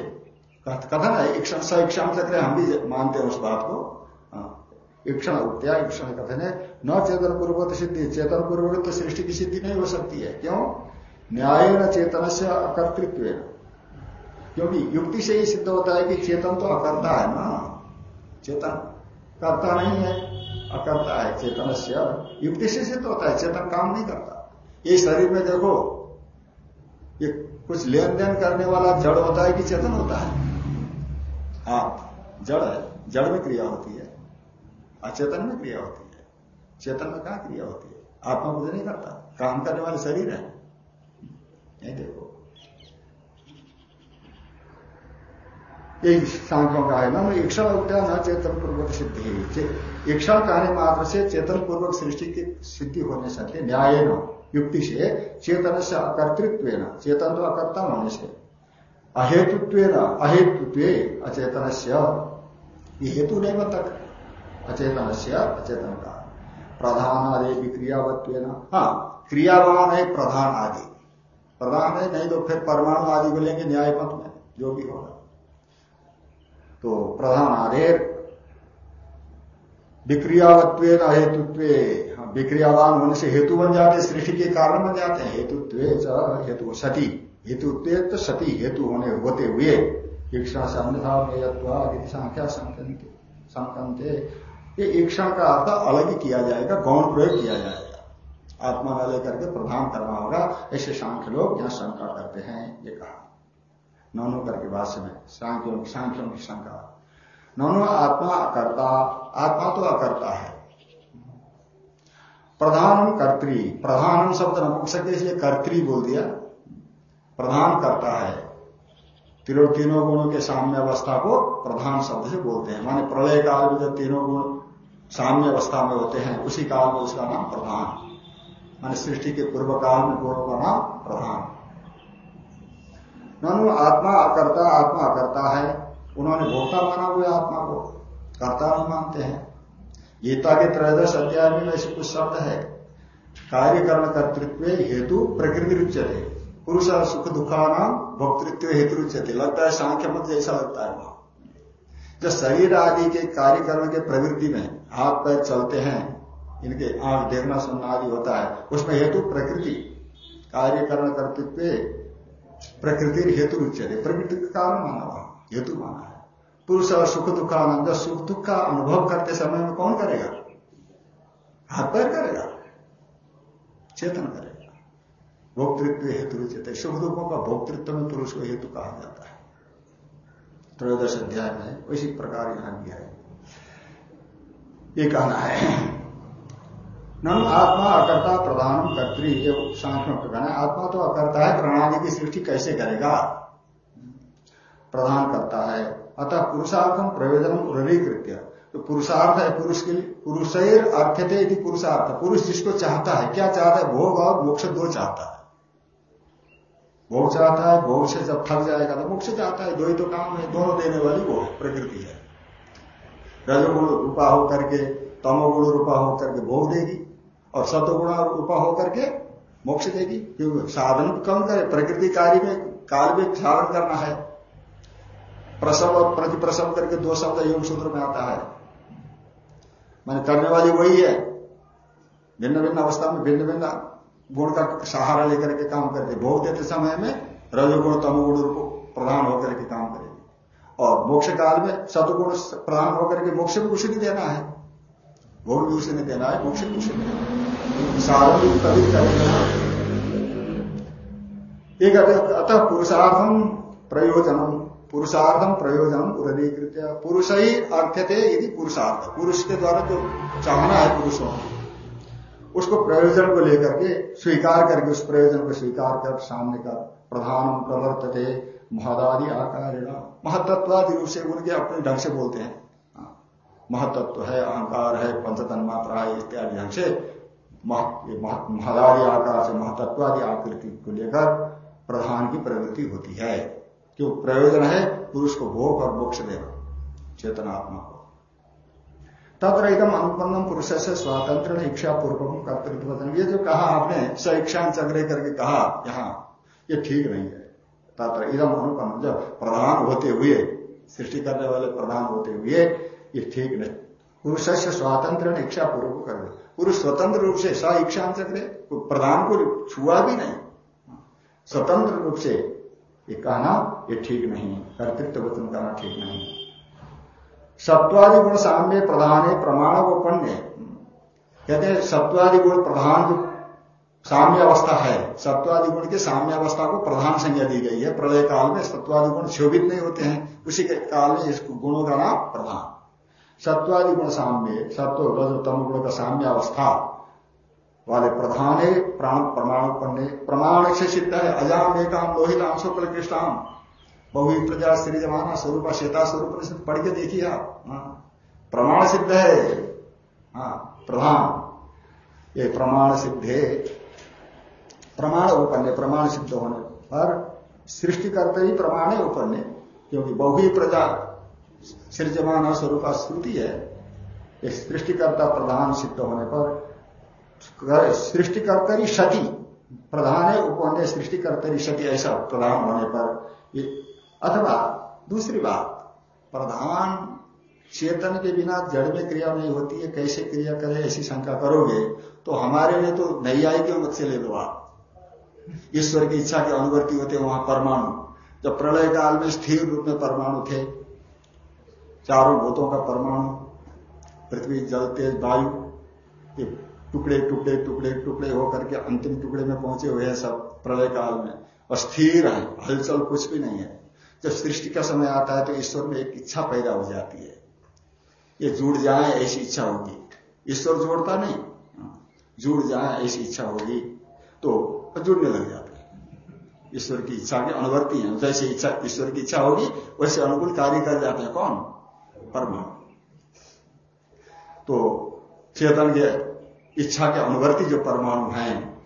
कथन है, ईक्षण, स इक्षण चक्र हम भी मानते हैं उस बात को। ईक्षण उक्तिया ईक्षण कथन है न चेतन पूर्वक सिद्धि, चेतन पूर्वक तो सृष्टि की सिद्धि नहीं हो सकती है। क्यों? न्याय न चेतन से अकर्तृत्व क्योंकि युक्ति से ही सिद्ध होता है कि चेतन तो अकर्ता है ना। चेतन करता नहीं है, अकर्ता है चेतन से युक्ति से सिद्ध होता है, चेतन काम नहीं करता। ये शरीर में देखो, ये कुछ लेन देन करने वाला जड़ होता है कि चेतन होता है? हाँ जड़ है, जड़ में क्रिया होती है। अचेतन में क्रिया होती है। चेतन में कहा क्रिया होती है? आत्मा कुछ नहीं करता। काम करने वाले शरीर है। नहीं देखो। यही सांख्यों का है ना होता है, न चेतन पूर्वक सिद्धि ईक्षण कहने मात्र से चेतन पूर्वक सृष्टि की सिद्धि होने सकते न्याय न युक्ति से चेतन से अकर्तृत्व चेतन तो अकर्ता होने से। अहेतुत्व अहेतुत्व अचेतन से हेतु नहीं बनता अचेतन से अचेतन का प्रधान आदि विक्रियावत्व हाँ क्रियावान है प्रधान आदि। प्रधान है नहीं तो फिर परमाणु आदि को लेंगे न्याय मत में जो भी होगा। तो प्रधान आधेर विक्रियावत्व हेतुत्व। हाँ, विक्रियावान होने से हेतु बन जाते सृष्टि के कारण बन जाते हैं। हेतुत्व हेतु सती। हेतुत्व तो सती हेतु होने होते हुए। से संख्या संकंते ये ईक्षण का अर्थ अलग ही किया जाएगा, गौण प्रयोग किया जाएगा। आत्मा में लेकर के प्रधान करना होगा, ऐसे सांख्य लोग यहाँ शंका करते हैं, ये कहा। नौनो करके भाष्य में, सांख्यों सांख्यों की शंका। नौनो आत्मा अकर्ता, आत्मा तो अकर्ता है। प्रधान कर्त्री प्रधान शब्द न सके, इसलिए कर्त्री बोल दिया। प्रधान करता है। तीनों तीनों गुणों के साम्य अवस्था को प्रधान शब्द से बोलते हैं। माने प्रलय काल में जब तीनों गुण साम्य अवस्था में होते हैं, उसी काल में उसका नाम प्रधान। माने सृष्टि के पूर्व काल में गुणों का नाम प्रधान। ननु आत्मा अकर्ता आत्मा अकर्ता है, उन्होंने भोक्ता माना हुए आत्मा को। कर्ता नहीं मानते हैं। गीता के त्रयोदश अध्याय में ऐसे कुछ शब्द है। कार्य कर्म कर्तृत्व हेतु प्रकृति रुचते पुरुष और सुख दुखानाम भोक्तृत्व हेतु रुचते लगता है सांख्य मत जैसा लगता है वहाँ। जब शरीर आदि के कार्यकरण के प्रवृत्ति में हाथ पैर चलते हैं, इनके आँख देखना सुनना आदि होता है। उसमें हेतु प्रकृति कार्य कार्यकरण कर्तृत्व प्रकृति हेतु उच्चते। प्रकृति का कारण माना वहाँ हेतु माना है। पुरुष और सुख दुख आनंद, सुख दुख का अनुभव करते समय में कौन करेगा? हाथ पैर करेगा, चेतन करेगा। भोक्तृत्व हेतु उच्चते। सुख दुखों का भोक्तृत्व में पुरुष को हेतु कहा जाता है। त्रयोदश अध्याय में उसी प्रकार यहाँ भी है। ये कहना है। नम आत्मा अकर्ता प्रधान कर्त्री, ये सांख्यों का कहना है। आत्मा तो अकर्ता है, प्रणाली की सृष्टि कैसे करेगा? प्रधान करता है। अतः पुरुषार्थम प्रयोजन उदरीकृत्य तो पुरुषार्थ है पुरुष के लिए। पुरुषैर अर्थते यदि पुरुषार्थ। पुरुष जिसको चाहता है, क्या चाहता है? भोग और मोक्ष दो चाहता है। भोग चाहता है, भोग से जब थक जाएगा तो मोक्ष चाहता है। दो ही तो काम है, दोनों देने वाली वो प्रकृति है। रजोगुण रूपा होकर के, तमोगुण रूपा होकर के भोग देगी और सतगुण रूपा होकर के मोक्ष देगी। क्योंकि साधन कम करे, प्रकृति कार्य में काल में साधन करना है। प्रसव और प्रतिप्रसव करके दो शब्द योग सूत्र में आता है। मैंने करने वाली वही है। भिन्न भिन्न अवस्था में भिन्न भिन्न गुण का सहारा लेकर के काम करते भोग देते समय में रजोगुण, तमोगुण रूप प्रधान होकर के काम और मोक्ष काल में सतगुण प्रधान होकर के मोक्ष भी नहीं देना है। भोग भी उसे नहीं देना है, मोक्ष भी उसे देना अतः पुरुषार्थम प्रयोजनम पुरुषार्थम प्रयोजन उदीकृत पुरुष ही अर्थ थे यदि पुरुषार्थ। पुरुष के द्वारा जो चाहना है पुरुषों उसको प्रयोजन को लेकर के स्वीकार करके, उस प्रयोजन को स्वीकार कर सामने कर प्रधान प्रवर्तते। महदादि आकार महतत्वादि रूप से उनके अपने ढंग से बोलते हैं। महतत्व है, अहंकार है, पंचतन मात्रा है, इत्यादि ढंग से महदारी आकार से महतत्वादि आकृति को लेकर प्रधान की प्रवृत्ति होती है। क्यों? प्रयोजन है पुरुष को भोग और मोक्ष देना, चेतनात्मा को। तत्र एकदम अनुपन्नम पुरुष से स्वातंत्र इच्छा पूर्वक कर्तृत्व ये जो कहा आपने स इच्छा चक्रे करके कहा, यहाँ, ये ठीक नहीं है। तत्र इदम अनुपन्न जब प्रधान होते हुए, सृष्टि करने वाले प्रधान होते हुए, ये ठीक नहीं। पुरुष से स्वातंत्र इच्छा पूर्वक कर पुरुष स्वतंत्र रूप से स इच्छा चक्रे प्रधान को छुआ भी नहीं। स्वतंत्र रूप से ये कहना, ये ठीक नहीं। कर्तृत्व वचन कहना ठीक नहीं। सत्वादि गुण साम्य प्रधान है प्रमाण उपन्य कहते हैं सत्वादि गुण प्रधान जो साम्य अवस्था है। सत्वादि गुण के साम्य अवस्था को प्रधान संज्ञा दी गई है। प्रलय काल में सत्वादि गुण क्षोभित नहीं होते हैं। उसी के काल में इस गुणों का नाम प्रधान। सत्वादि गुण साम्य, सत्व, रज तम गुण का साम्य अवस्था वाले प्रधान है। प्राण, प्रमाण उपन्य प्रमाण से सिद्ध है। अजाम एकाम लोहित आंशो कल कृष्णाम बहु प्रजा श्री जमाना स्वरूप श्वेता स्वरूप पढ़ के देखिए आप। हाँ। प्रमाण सिद्ध है। हाँ प्रधान। ये प्रमाण सिद्ध है। प्रमाण उपन्य प्रमाण सिद्ध होने। पर सृष्टिकर्ता ही प्रमाण है उपन्य क्योंकि बहु प्रजा सृजमान स्वरूप श्रुति है। सृष्टिकर्ता प्रधान सिद्ध होने पर सृष्टिकर्तरी सती, प्रधान है उपन्य सृष्टिकर्तरी सती ऐसा प्रधान होने पर अथवा दूसरी बात, प्रधान चेतन के बिना जड़ में क्रिया नहीं होती है, कैसे क्रिया करे, ऐसी शंका करोगे तो हमारे लिए तो नहीं आएगी मत से ले लो आप। ईश्वर की इच्छा के अनुवर्ती होते वहाँ परमाणु। जब प्रलय काल में स्थिर रूप में परमाणु थे, चारों भूतों का परमाणु, पृथ्वी, जल, तेज, वायु, ये टुकड़े टुकड़े टुकड़े टुकड़े होकर के अंतिम टुकड़े में पहुँचे हुए हैं सब प्रलय काल में। और स्थिर है, हलचल कुछ भी नहीं है। जब सृष्टि का समय आता है तो ईश्वर में एक इच्छा पैदा हो जाती है। ये जुड़ जाए, ऐसी इच्छा होगी। ईश्वर जोड़ता नहीं। जुड़ जाए, ऐसी इच्छा होगी। तो जुड़ने लग जाते हैं। ईश्वर की इच्छा के अनुवर्ती है। जैसे इच्छा, ईश्वर की इच्छा होगी, वैसे अनुकूल कार्य कर जाते हैं। कौन? परमाणु तो चेतन के इच्छा के अनुवर्ती जो परमाणु हैं,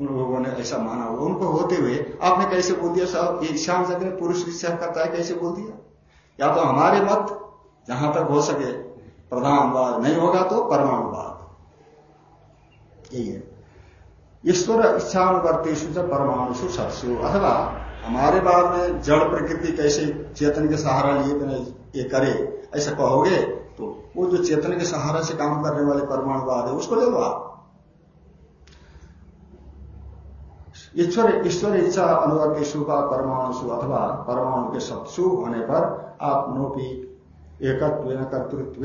उन लोगों ने ऐसा माना हुआ। उनको होते हुए आपने कैसे बोल दिया साहब? इच्छा जगह पुरुष इच्छा करता है कैसे बोल दिया? या तो हमारे मत, जहाँ तक हो सके प्रधानवाद नहीं होगा तो परमाणुवाद यही है। ईश्वर इच्छानुवर्तीशु से परमाणु सत्सु अथवा हमारे बाद में जड़ प्रकृति कैसे चेतन के सहारा लिए बिना ये करे, ऐसा कहोगे तो वो जो चेतन के सहारा से काम करने वाले परमाणुवाद है, उसको ले लो आप। ईश्वर ईश्वर इच्छा अनुवर्तीशु का परमाणु अथवा परमाणु के सत्सु होने पर आत्मनोपी एकत्व न कर्तृत्व।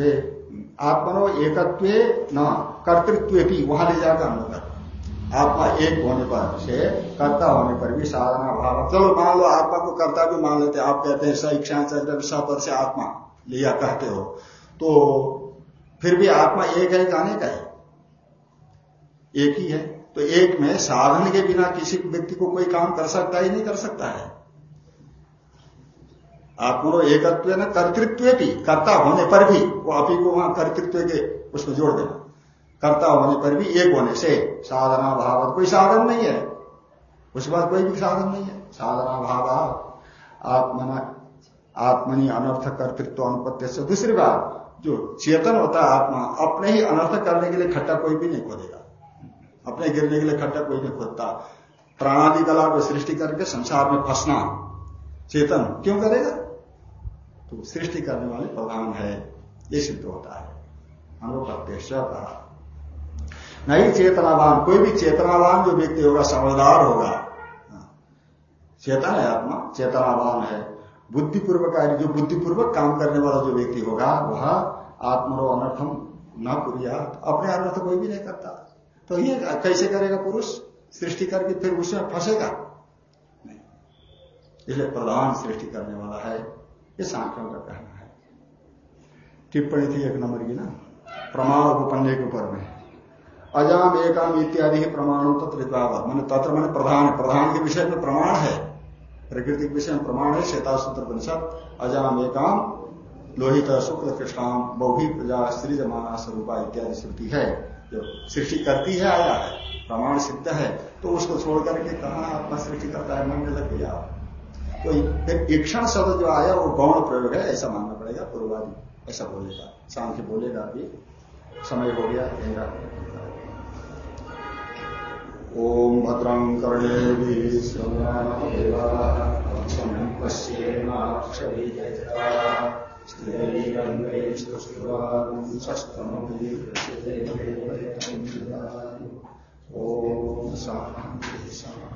आत्मनो एकत्व न कर्तृत्व भी, वहाँ ले जाकर अनुगत आत्मा एक होने पर से कर्ता होने पर भी साधना भाव। चलो मान लो आत्मा को कर्ता भी मान लेते आप कहते हैं सईक्षा चंद्र सपर से आत्मा लिया कहते हो। तो फिर भी आत्मा एक है कहने का है? एक ही है। तो एक में साधन के बिना किसी व्यक्ति को कोई काम कर सकता ही नहीं, कर सकता है। आत्मनो एकत्व न कर्तृत्व भी, कर्ता होने पर भी वो अभी को वहाँ कर्तृत्व के उसमें जोड़ देना। कर्ता होने पर भी एक होने से साधना भाव, कोई साधन नहीं है। उसके बाद कोई भी साधन नहीं है। साधना भाव, आत्मना, आत्मनि अनर्थ कर्तृत्व अनुपत्य से दूसरी बात, जो चेतन होता है आत्मा, अपने ही अनर्थ करने के लिए खट्टा कोई भी नहीं खोदेगा। अपने गिरने के लिए खट्टा कोई नहीं खोदता। प्राणादि कला को सृष्टि करके संसार में फंसना, चेतन क्यों करेगा? तो सृष्टि करने वाले प्रधान है। ये सिद्ध होता है। अनुप्रत्यक्ष कहा नहीं चेतनावान, कोई भी चेतनावान जो व्यक्ति होगा, समझदार होगा। चेतन है आत्मा, चेतनावान है। बुद्धिपूर्वक जो बुद्धिपूर्वक काम करने वाला जो व्यक्ति होगा, वह आत्मरो अनर्थम न कुरिया अपने अनर्थ कोई भी नहीं करता। तो ये कैसे करेगा पुरुष? सृष्टि करके फिर उसमें फंसेगा? इसलिए प्रधान सृष्टि करने वाला है। ये सांख्यों का कहना है। टिप्पणी थी एक नंबर की ना? प्रमाण उपन्य के ऊपर में। अजाम एकाम इत्यादि ही प्रमाणों तत्व मैंने तत्र मैंने प्रधान प्रधान के विषय में प्रमाण है। प्रकृति के विषय में प्रमाण है श्वेतासूत्र परिषद अजाम एकाम, लोहित शुक्ल कृष्णाम बहुवी प्रजा स्त्री जमाना स्वरूपा इत्यादि श्रुति है। जो सृष्टि करती है, आया है, प्रमाण सिद्ध है तो उसको छोड़ करके कहा आत्मा सृष्टि करता है मानने लग गया। तो ईक्षण शब्द जो आया, वो गौण प्रयोग है, ऐसा मानना पड़ेगा, पूर्वादि, ऐसा बोलेगा, सांख्य बोलेगा अभी समय हो गया ओम भद्रं कर्णे श्रीरंगे ओम शांति शान्ति